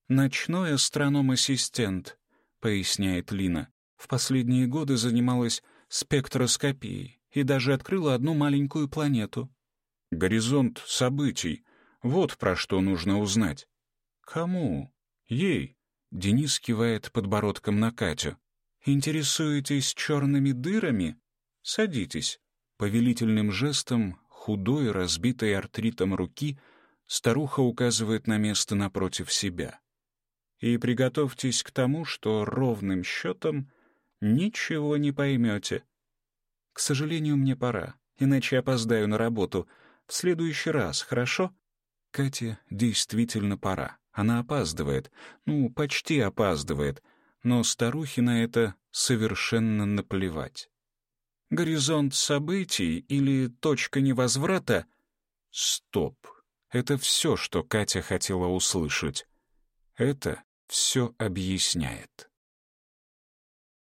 «Ночной астроном-ассистент», — поясняет Лина. «В последние годы занималась спектроскопией и даже открыла одну маленькую планету». «Горизонт событий. Вот про что нужно узнать». «Кому?» «Ей». Денис кивает подбородком на Катю. «Интересуетесь черными дырами? Садитесь». Повелительным жестом худой, разбитой артритом руки — Старуха указывает на место напротив себя. И приготовьтесь к тому, что ровным счетом ничего не поймете. К сожалению, мне пора, иначе опоздаю на работу. В следующий раз, хорошо? Кате действительно пора. Она опаздывает. Ну, почти опаздывает. Но старухе на это совершенно наплевать. Горизонт событий или точка невозврата? Стоп. Это все, что Катя хотела услышать. Это все объясняет.